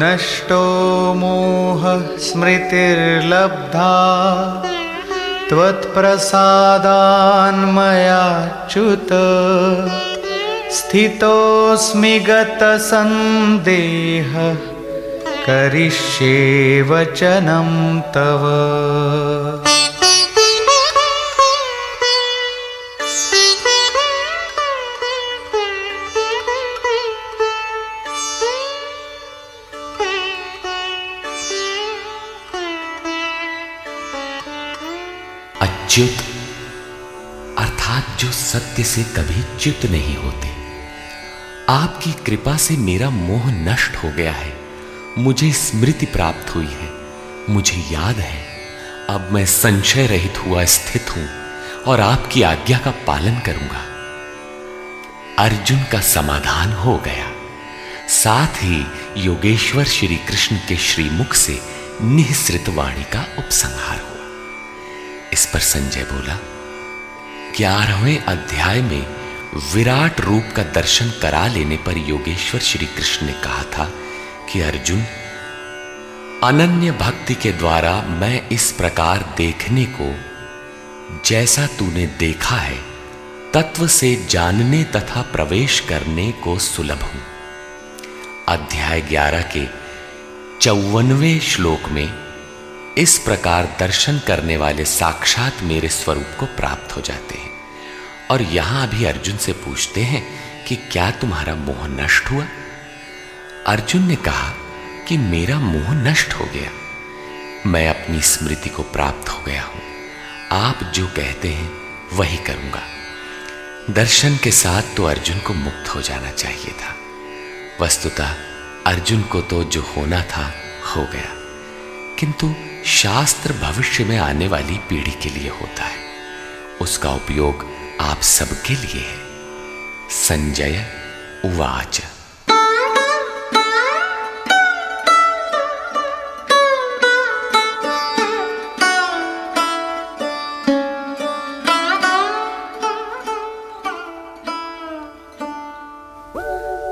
नष्टो मोहः स्मृतिर्लब्धा त्वत्प्रसादान्मयाच्युत। स्थितोऽस्मि गतसन्देहः। करिष्ये वचनं तव अच्युत अर्थात जो सत्य से कभी च्युत नहीं होते। आपकी कृपा से मेरा मोह नष्ट हो गया है। मुझे स्मृति प्राप्त हुई है। मुझे याद है। अब मैं संशय रहित हुआ, स्थित हूँ और आपकी आज्ञा का पालन करूँगा। अर्जुन का समाधान हो गया। साथ ही योगेश्वर श्री कृष्ण के श्रीमुख से निःसृत वाणी का उपसंहार हुआ इस पर संजय बोला, ग्यारहवें अध्याय में विराट रूप का दर्शन करा लेने पर योगेश्वर श्री कृष्ण ने कहा था कि, अर्जुन, अनन्य भक्ति के द्वारा मैं इस प्रकार देखने को जैसा तूने देखा है, तत्व से जानने तथा प्रवेश करने को सुलभ हूँ। अध्याय ग्यारह के चौवनवे श्लोक में इस प्रकार दर्शन करने वाले साक्षात मेरे स्वरूप को प्राप्त हो जाते हैं। और यहाँ अभी अर्जुन से पूछते हैं कि क्या तुम्हारा मोह नष्ट हुआ? अर्जुन ने कहा कि मेरा मोह नष्ट हो गया। मैं अपनी स्मृति को प्राप्त हो गया हूँ। आप जो कहते हैं, वही करूँगा। दर्शन के साथ तो अर्जुन को मुक्त हो जाना चाहिए था। वस्तुतः अर्जुन को तो जो होना था, हो गया। किंतु शास्त्र भविष्य में आने वाली पीढ़ी के लिए होता है। उसका उपयोग आप सबके लिए है। संजय उवाच।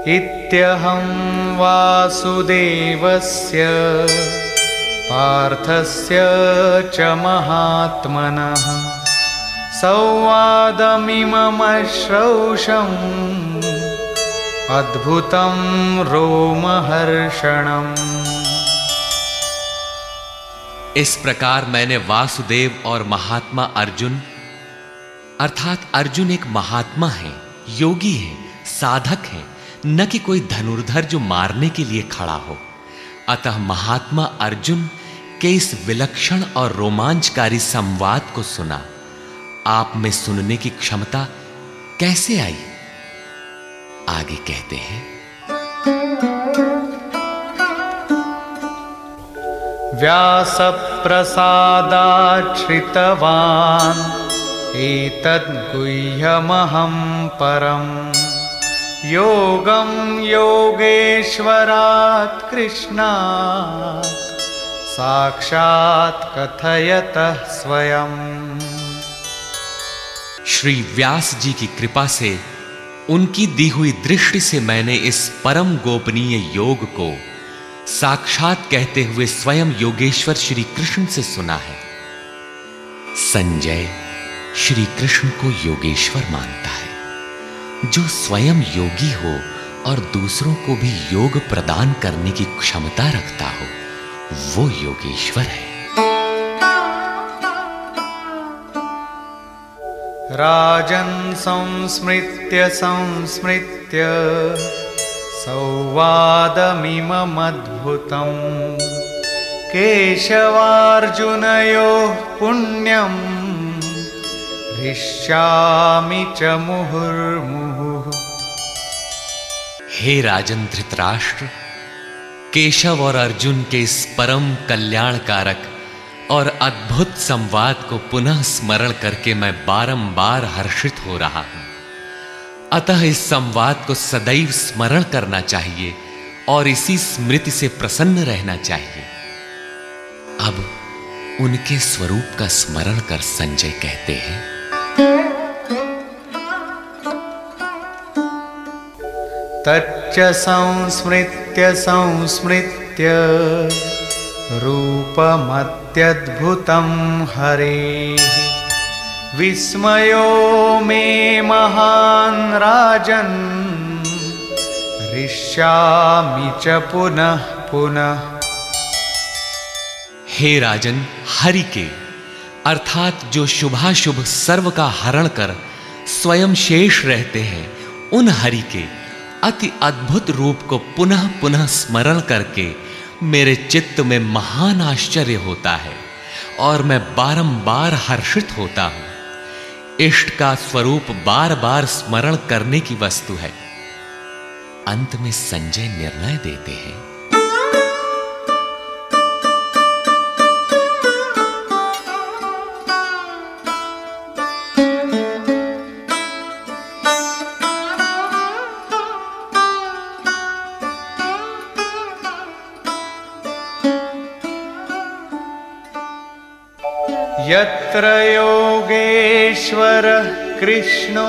इत्यहं वासुदेवस्य पार्थस्य च महात्मनः संवादमिममश्रौषम् अद्भुतं रोमहर्षणम्। इस प्रकार मैंने वासुदेव और महात्मा अर्जुन, अर्थात अर्जुन एक महात्मा है, योगी है, साधक है, न कि कोई धनुर्धर जो मारने के लिए खड़ा हो। अतः महात्मा अर्जुन के इस विलक्षण और रोमांचकारी संवाद को सुना। आप में सुनने की क्षमता कैसे आई? आगे कहते हैं। व्यासप्रसादाच्छ्रितवान् एतद्गुह्यमहं परम्। योगं योगेश्वरात् कृष्णात्। साक्षात् कथयतः स्वयं। श्री व्यास जी की कृपा से, उनकी दी हुई दृष्टि से मैंने इस परम गोपनीय योग को साक्षात कहते हुए स्वयं योगेश्वर श्री कृष्ण से सुना है। संजय श्री कृष्ण को योगेश्वर मानता है। जो स्वयं योगी हो और दूसरों को भी योग प्रदान करने की क्षमता रखता हो, वो योगेश्वर है। राजन् संस्मृत्य संस्मृत्य, संवादमिममद्भुतम्। केशवार्जुनयोः पुण्यम्। हृष्यामि च मुहुर्मुहुः। हे राजन धृतराष्ट्र केशव और अर्जुन के इस परम कल्याणकारक और अद्भुत संवाद को पुनः स्मरण करके मैं बारंबार हर्षित हो रहा हूँ। अतः इस संवाद को सदैव स्मरण करना चाहिए और इसी स्मृति से प्रसन्न रहना चाहिए। अब उनके स्वरूप का स्मरण कर संजय कहते हैं तच्च संस्मृत्य संस्मृत्य रूपमत्यद्भुतं हरेः विस्मयो मे महान् राजन् हृष्यामि च पुनः पुनः। हे राजन, हरि के। अर्थात जो शुभाशुभ सर्व का हरण कर स्वयं शेष रहते हैं, उन हरि के अति अद्भुत रूप को पुनः पुनः स्मरण करके मेरे चित्त में महान आश्चर्य होता है और मैं बारंबार हर्षित होता हूँ। इष्ट का स्वरूप बार बार स्मरण करने की वस्तु है। अंत में संजय निर्णय देते हैं। यत्र योगेश्वरः कृष्णो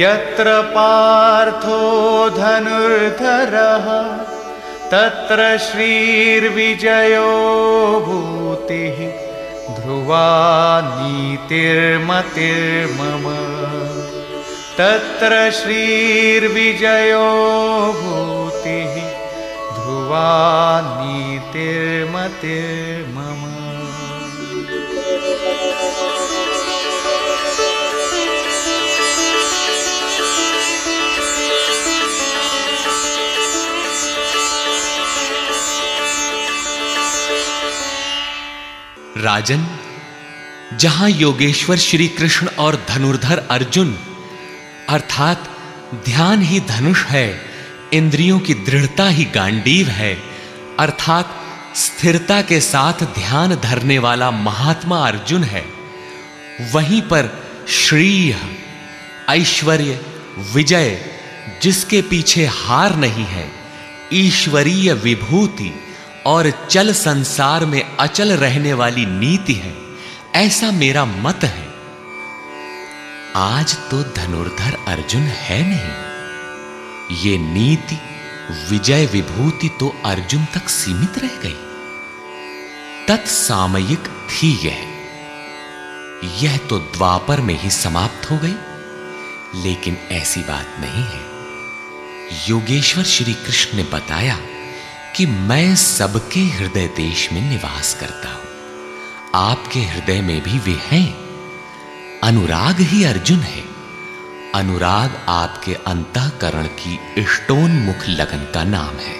यत्र पार्थो धनुर्धरः तत्र श्रीर्विजयो भूतिः ध्रुवा नीतिर्मतिर्मम। तत्र श्रीर्विजयो भूतिः ध्रुवा नीतिर्मतिर्मम राजन, जहाँ योगेश्वर श्री कृष्ण और धनुर्धर अर्जुन, अर्थात ध्यान ही धनुष है, इंद्रियों की दृढ़ता ही गांडीव है, अर्थात स्थिरता के साथ ध्यान धरने वाला महात्मा अर्जुन है। वहीं पर श्री ऐश्वर्य, विजय, जिसके पीछे हार नहीं है, ईश्वरीय विभूति और चल संसार में अचल रहने वाली नीति है, ऐसा मेरा मत है। आज तो धनुर्धर अर्जुन है नहीं। ये नीति, विजय विभूति तो अर्जुन तक सीमित रह गई। तत्सामयिक थी यह। यह तो द्वापर में ही समाप्त हो गई। लेकिन ऐसी बात नहीं है। योगेश्वर श्री कृष्ण ने बताया कि मैं सबके हृदय देश में निवास करता हूँ। आपके हृदय में भी वे हैं। अनुराग ही अर्जुन है। अनुराग आपके अंतकरण की इष्टोन्मुख लगन का नाम है।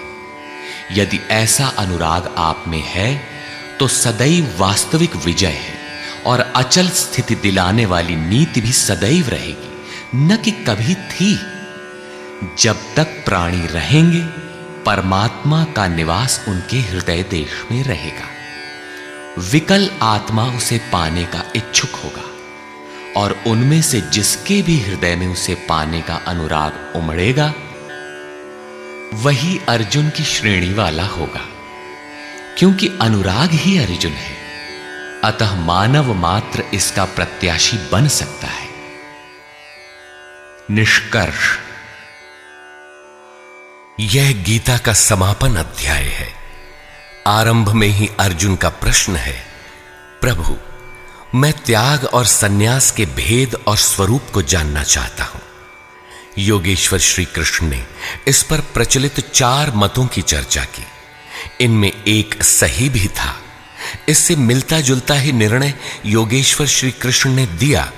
यदि ऐसा अनुराग आप में है तो सदैव वास्तविक विजय है और अचल स्थिति दिलाने वाली नीति भी सदैव रहेगी। न कि कभी थी। जब तक प्राणी रहेंगे परमात्मा का निवास उनके हृदय देश में रहेगा। विकल आत्मा उसे पाने का इच्छुक होगा और उनमें से जिसके भी हृदय में उसे पाने का अनुराग उमड़ेगा, वही अर्जुन की श्रेणी वाला होगा। क्योंकि अनुराग ही अर्जुन है, अतः मानव मात्र इसका प्रत्याशी बन सकता है। निष्कर्ष। यह गीता का समापन अध्याय है। आरंभ में ही अर्जुन का प्रश्न है, प्रभु, मैं त्याग और सन्यास के भेद और स्वरूप को जानना चाहता हूँ। योगेश्वर श्री कृष्ण ने इस पर प्रचलित चार मतों की चर्चा की। इनमें एक सही भी था। इससे मिलता जुलता ही निर्णय योगेश्वर श्री कृष्ण ने दिया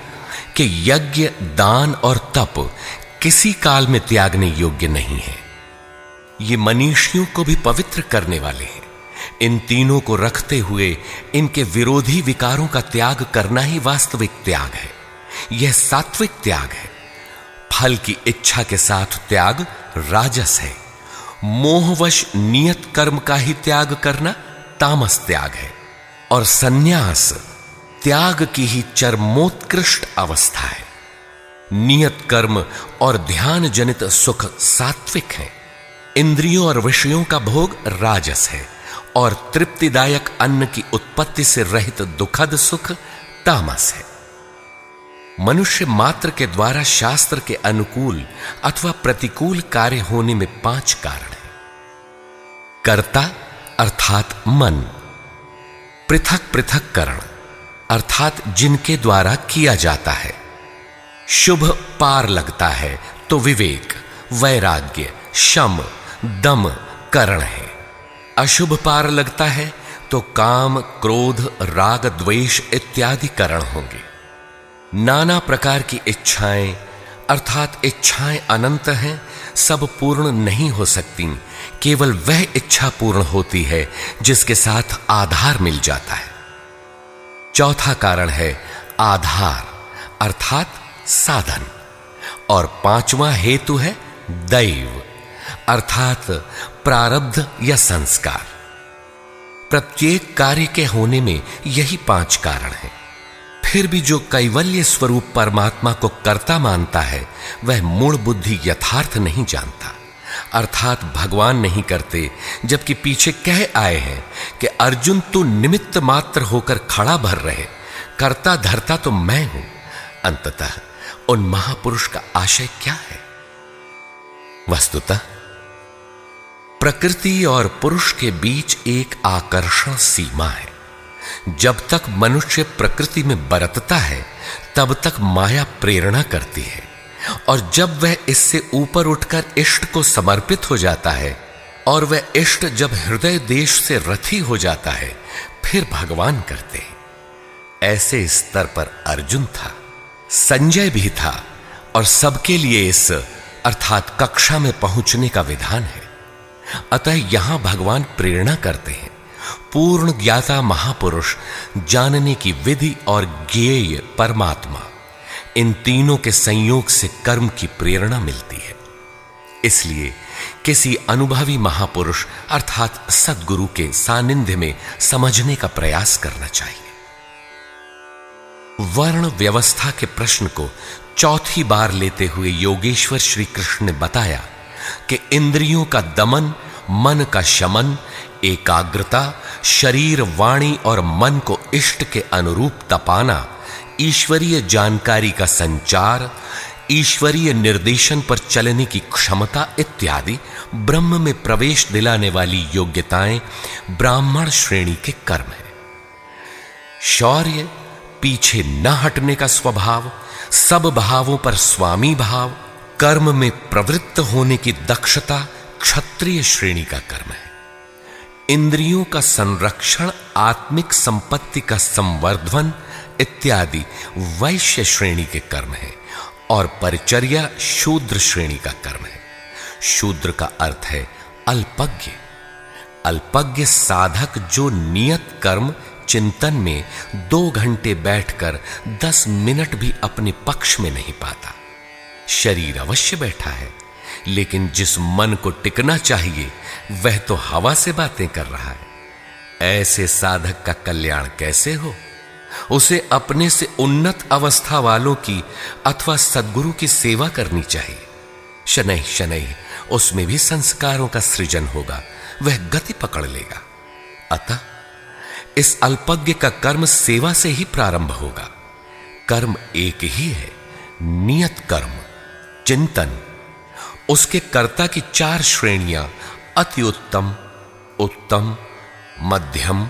कि यज्ञ, दान और तप किसी काल में त्यागने योग्य नहीं है। ये मनीषियों को भी पवित्र करने वाले हैं। इन तीनों को रखते हुए इनके विरोधी विकारों का त्याग करना ही वास्तविक त्याग है। यह सात्विक त्याग है। फल की इच्छा के साथ त्याग राजस है। मोहवश नियत कर्म का ही त्याग करना तामस त्याग है। और सन्यास त्याग की ही चरमोत्कृष्ट अवस्था है। नियत कर्म और ध्यान जनित सुख सात्विक है। इंद्रियों और विषयों का भोग राजस है, और तृप्तिदायक अन्न की उत्पत्ति से रहित दुखद सुख तामस है। मनुष्य मात्र के द्वारा शास्त्र के अनुकूल अथवा प्रतिकूल कार्य होने में पाँच कारण है। कर्ता, अर्थात मन। पृथक पृथक करण, अर्थात जिनके द्वारा किया जाता है। शुभ पार लगता है तो विवेक, वैराग्य, शम दम करण है। अशुभ पार लगता है तो काम, क्रोध, राग, द्वेष इत्यादि करण होंगे। नाना प्रकार की इच्छाएँ, अर्थात इच्छाएँ अनंत हैं, सब पूर्ण नहीं हो सकती। केवल वह इच्छा पूर्ण होती है, जिसके साथ आधार मिल जाता है। चौथा कारण है आधार, अर्थात साधन। और पांचवा हेतु है दैव। अर्थात प्रारब्ध या संस्कार। प्रत्येक कार्य के होने में यही पाँच कारण हैं। फिर भी जो कैवल्य स्वरूप परमात्मा को कर्ता मानता है, वह मूल बुद्धि यथार्थ नहीं जानता। अर्थात भगवान नहीं करते, जबकि पीछे कह आए हैं कि अर्जुन तू निमित्त मात्र होकर खड़ा भर रहे, कर्ता धरता तो मैं हूँ। अंततः उन महापुरुष का आशय क्या है? वस्तुतः, प्रकृति और पुरुष के बीच एक आकर्षण सीमा है। जब तक मनुष्य प्रकृति में बरतता है, तब तक माया प्रेरणा करती है। और जब वह इससे ऊपर उठकर इष्ट को समर्पित हो जाता है, और वह इष्ट जब हृदय देश से रथी हो जाता है, फिर भगवान करते हैं। ऐसे स्तर पर अर्जुन था, संजय भी था, और सबके लिए इस अर्थात कक्षा में पहुँचने का विधान है। अतः यहाँ भगवान प्रेरणा करते हैं। पूर्ण ज्ञाता महापुरुष, जानने की विधि और ज्ञेय परमात्मा, इन तीनों के संयोग से कर्म की प्रेरणा मिलती है। इसलिए किसी अनुभवी महापुरुष, अर्थात सदगुरु के सानिध्य में समझने का प्रयास करना चाहिए। वर्ण व्यवस्था के प्रश्न को चौथी बार लेते हुए योगेश्वर श्री कृष्ण ने बताया कि इंद्रियों का दमन, मन का शमन, एकाग्रता, शरीर वाणी और मन को इष्ट के अनुरूप तपाना, ईश्वरीय जानकारी का संचार, ईश्वरीय निर्देशन पर चलने की क्षमता इत्यादि ब्रह्म में प्रवेश दिलाने वाली योग्यताएँ ब्राह्मण श्रेणी के कर्म है। शौर्य पीछे न हटने का स्वभाव सब भावों पर स्वामी भाव, कर्म में प्रवृत्त होने की दक्षता क्षत्रिय श्रेणी का कर्म है। इंद्रियों का संरक्षण, आत्मिक संपत्ति का संवर्धन इत्यादि वैश्य श्रेणी के कर्म है और परिचर्या शूद्र श्रेणी का कर्म है। शूद्र का अर्थ है अल्पज्ञ। अल्पज्ञ साधक जो नियत कर्म चिंतन में दो घंटे बैठकर दस मिनट भी अपने पक्ष में नहीं पाता। शरीर अवश्य बैठा है, लेकिन जिस मन को टिकना चाहिए, वह तो हवा से बातें कर रहा है। ऐसे साधक का कल्याण कैसे हो? उसे अपने से उन्नत अवस्था वालों की अथवा सदगुरु की सेवा करनी चाहिए। शनै शनै उसमें भी संस्कारों का सृजन होगा, वह गति पकड़ लेगा। अतः इस अल्पज्ञ का कर्म सेवा से ही प्रारंभ होगा। कर्म एक ही है, नियत कर्म, चिंतन। उसके कर्ता की चार श्रेणियाँ, अति उत्तम उत्तम, मध्यम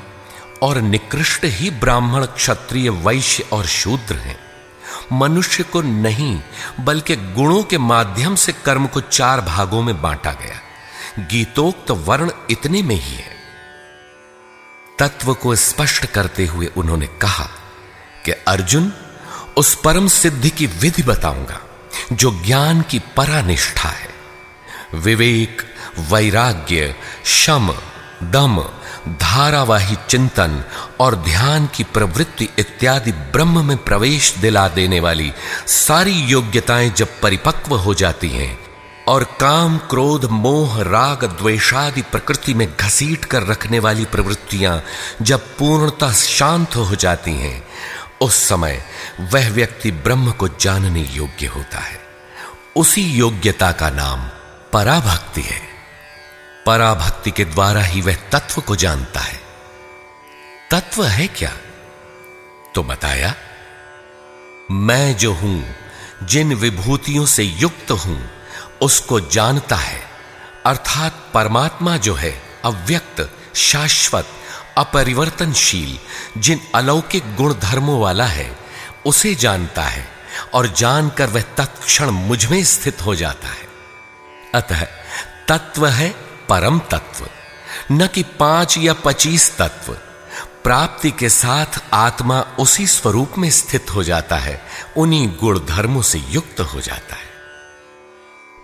और निकृष्ट ही ब्राह्मण, क्षत्रिय, वैश्य और शूद्र हैं। मनुष्य को नहीं, बल्कि गुणों के माध्यम से कर्म को चार भागों में बांटा गया। गीतोक्त वर्ण इतने में ही है। तत्व को स्पष्ट करते हुए उन्होंने कहा कि अर्जुन, उस परम सिद्धि की विधि बताऊँगा, जो ज्ञान की परानिष्ठा है। विवेक, वैराग्य, शम, दम, धारावाही चिंतन और ध्यान की प्रवृत्ति इत्यादि ब्रह्म में प्रवेश दिला देने वाली सारी योग्यताएँ जब परिपक्व हो जाती हैं और काम, क्रोध, मोह, राग, द्वेषादि प्रकृति में घसीट कर रखने वाली प्रवृत्तियाँ जब पूर्णतः शांत हो जाती हैं, उस समय वह व्यक्ति ब्रह्म को जानने योग्य होता है। उसी योग्यता का नाम पराभक्ति है। पराभक्ति के द्वारा ही वह तत्व को जानता है। तत्व है क्या? तो बताया, मैं जो हूँ, जिन विभूतियों से युक्त हूँ उसको जानता है। अर्थात परमात्मा जो है, अव्यक्त, शाश्वत, अपरिवर्तनशील, जिन अलौकिक गुण धर्मों वाला है, उसे जानता है और जानकर वह तत्क्षण मुझमें स्थित हो जाता है। अतः तत्व है परम तत्व। न कि पाँच या पच्चीस तत्व। प्राप्ति के साथ आत्मा उसी स्वरूप में स्थित हो जाता है, उन्हीं गुण धर्मों से युक्त हो जाता है।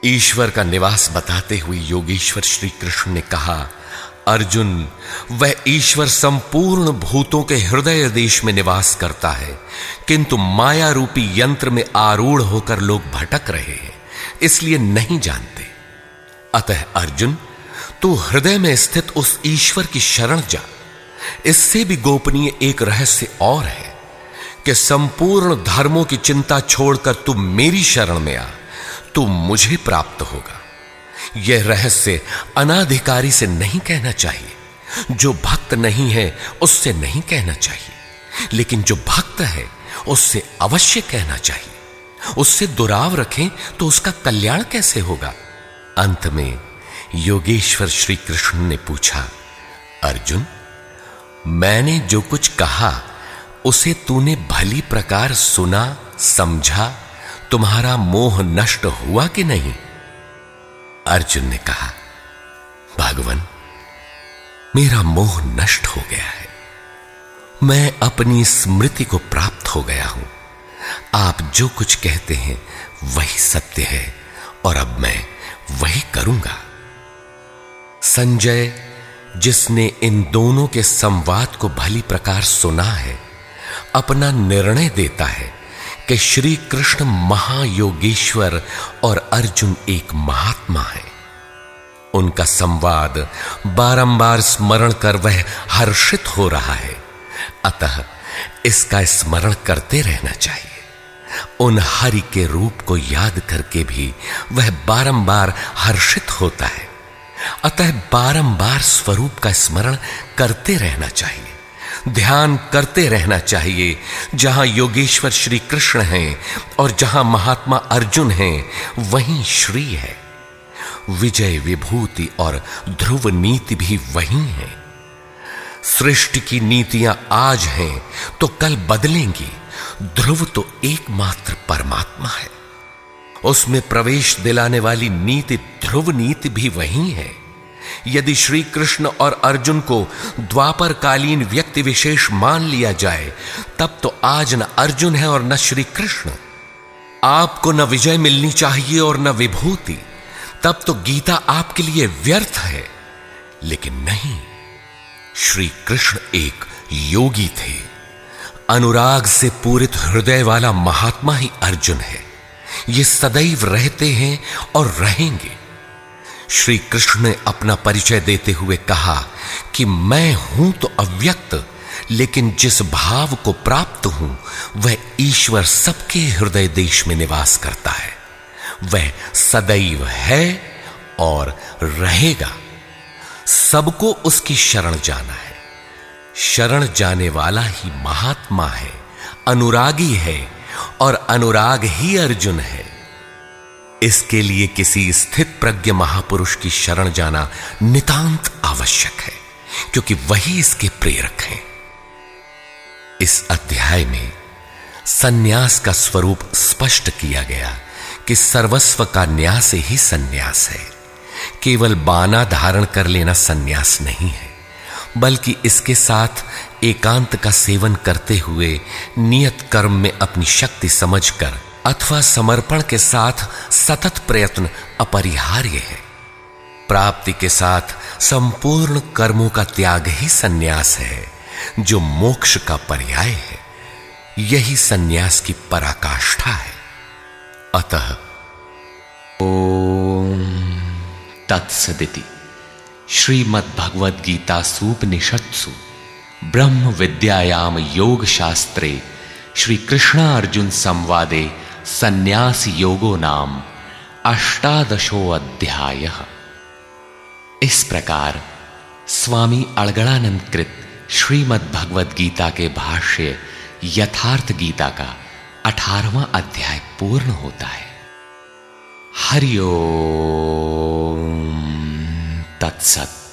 ईश्वर का निवास बताते हुए योगेश्वर श्री कृष्ण ने कहा, अर्जुन, वह ईश्वर संपूर्ण भूतों के हृदय देश में निवास करता है, किंतु माया रूपी यंत्र में आरूढ़ होकर लोग भटक रहे हैं, इसलिए नहीं जानते। अतः अर्जुन, तू हृदय में स्थित उस ईश्वर की शरण जा। इससे भी गोपनीय एक रहस्य और है कि संपूर्ण धर्मों की चिंता छोड़कर तू मेरी शरण में आ। तू मुझे प्राप्त होगा। यह रहस्य अनाधिकारी से नहीं कहना चाहिए। जो भक्त नहीं है, उससे नहीं कहना चाहिए। लेकिन जो भक्त है, उससे अवश्य कहना चाहिए। उससे दुराव रखें तो उसका कल्याण कैसे होगा? अंत में योगेश्वर श्री कृष्ण ने पूछा, अर्जुन, मैंने जो कुछ कहा, उसे तूने भली प्रकार सुना, समझा तुम्हारा मोह नष्ट हुआ कि नहीं? अर्जुन ने कहा, भगवान, मेरा मोह नष्ट हो गया है। मैं अपनी स्मृति को प्राप्त हो गया हूँ। आप जो कुछ कहते हैं, वही सत्य है, और अब मैं वही करूँगा। संजय, जिसने इन दोनों के संवाद को भली प्रकार सुना है, अपना निर्णय देता है। कि श्री कृष्ण महायोगेश्वर और अर्जुन एक महात्मा है। उनका संवाद बारंबार स्मरण कर वह हर्षित हो रहा है। अतः इसका स्मरण करते रहना चाहिए। उन हरि के रूप को याद करके भी वह बारंबार हर्षित होता है। अतः बारंबार स्वरूप का स्मरण करते रहना चाहिए। ध्यान करते रहना चाहिए। जहाँ योगेश्वर श्री कृष्ण हैं और जहाँ महात्मा अर्जुन हैं, वहीं श्री है। विजय विभूति और ध्रुव नीति भी वही है। सृष्टि की नीतियाँ आज हैं तो कल बदलेंगी। ध्रुव तो एकमात्र परमात्मा है। उसमें प्रवेश दिलाने वाली नीति, ध्रुव नीति भी वही है। यदि श्री कृष्ण और अर्जुन को द्वापर कालीन व्यक्ति विशेष मान लिया जाए, तब तो आज न अर्जुन है और न श्री कृष्ण आपको न विजय मिलनी चाहिए और न विभूति। तब तो गीता आपके लिए व्यर्थ है। लेकिन नहीं श्री कृष्ण एक योगी थे। अनुराग से पूरित हृदय वाला महात्मा ही अर्जुन है। ये सदैव रहते हैं और रहेंगे। श्री कृष्ण ने अपना परिचय देते हुए कहा कि मैं हूँ तो अव्यक्त, लेकिन जिस भाव को प्राप्त हूँ, वह ईश्वर सबके हृदय देश में निवास करता है। वह सदैव है और रहेगा। सबको उसकी शरण जाना है। शरण जाने वाला ही महात्मा है, अनुरागी है और अनुराग ही अर्जुन है। इसके लिए किसी स्थित प्रज्ञ महापुरुष की शरण जाना नितांत आवश्यक है, क्योंकि वही इसके प्रेरक हैं। इस अध्याय में सन्यास का स्वरूप स्पष्ट किया गया कि सर्वस्व का न्यास ही सन्यास है। केवल बाना धारण कर लेना सन्यास नहीं है, बल्कि इसके साथ एकांत का सेवन करते हुए नियत कर्म में अपनी शक्ति समझकर अथवा समर्पण के साथ सतत प्रयत्न अपरिहार्य है। प्राप्ति के साथ संपूर्ण कर्मों का त्याग ही सन्यास है, जो मोक्ष का पर्याय है। यही सन्यास की पराकाष्ठा है। अतः ओम तत्सदिति। श्रीमद्भगवद गीता सूपनिषत्सु ब्रह्म विद्यायाम योग शास्त्रे श्री कृष्ण अर्जुन संवादे संन्यास योगो नाम अष्टादशो अध्याय इस प्रकार स्वामी अड़गड़ानंद कृत श्रीमद् भगवद गीता के भाष्य यथार्थ गीता का अठारवा अध्याय पूर्ण होता है। हरिओम तत्सत।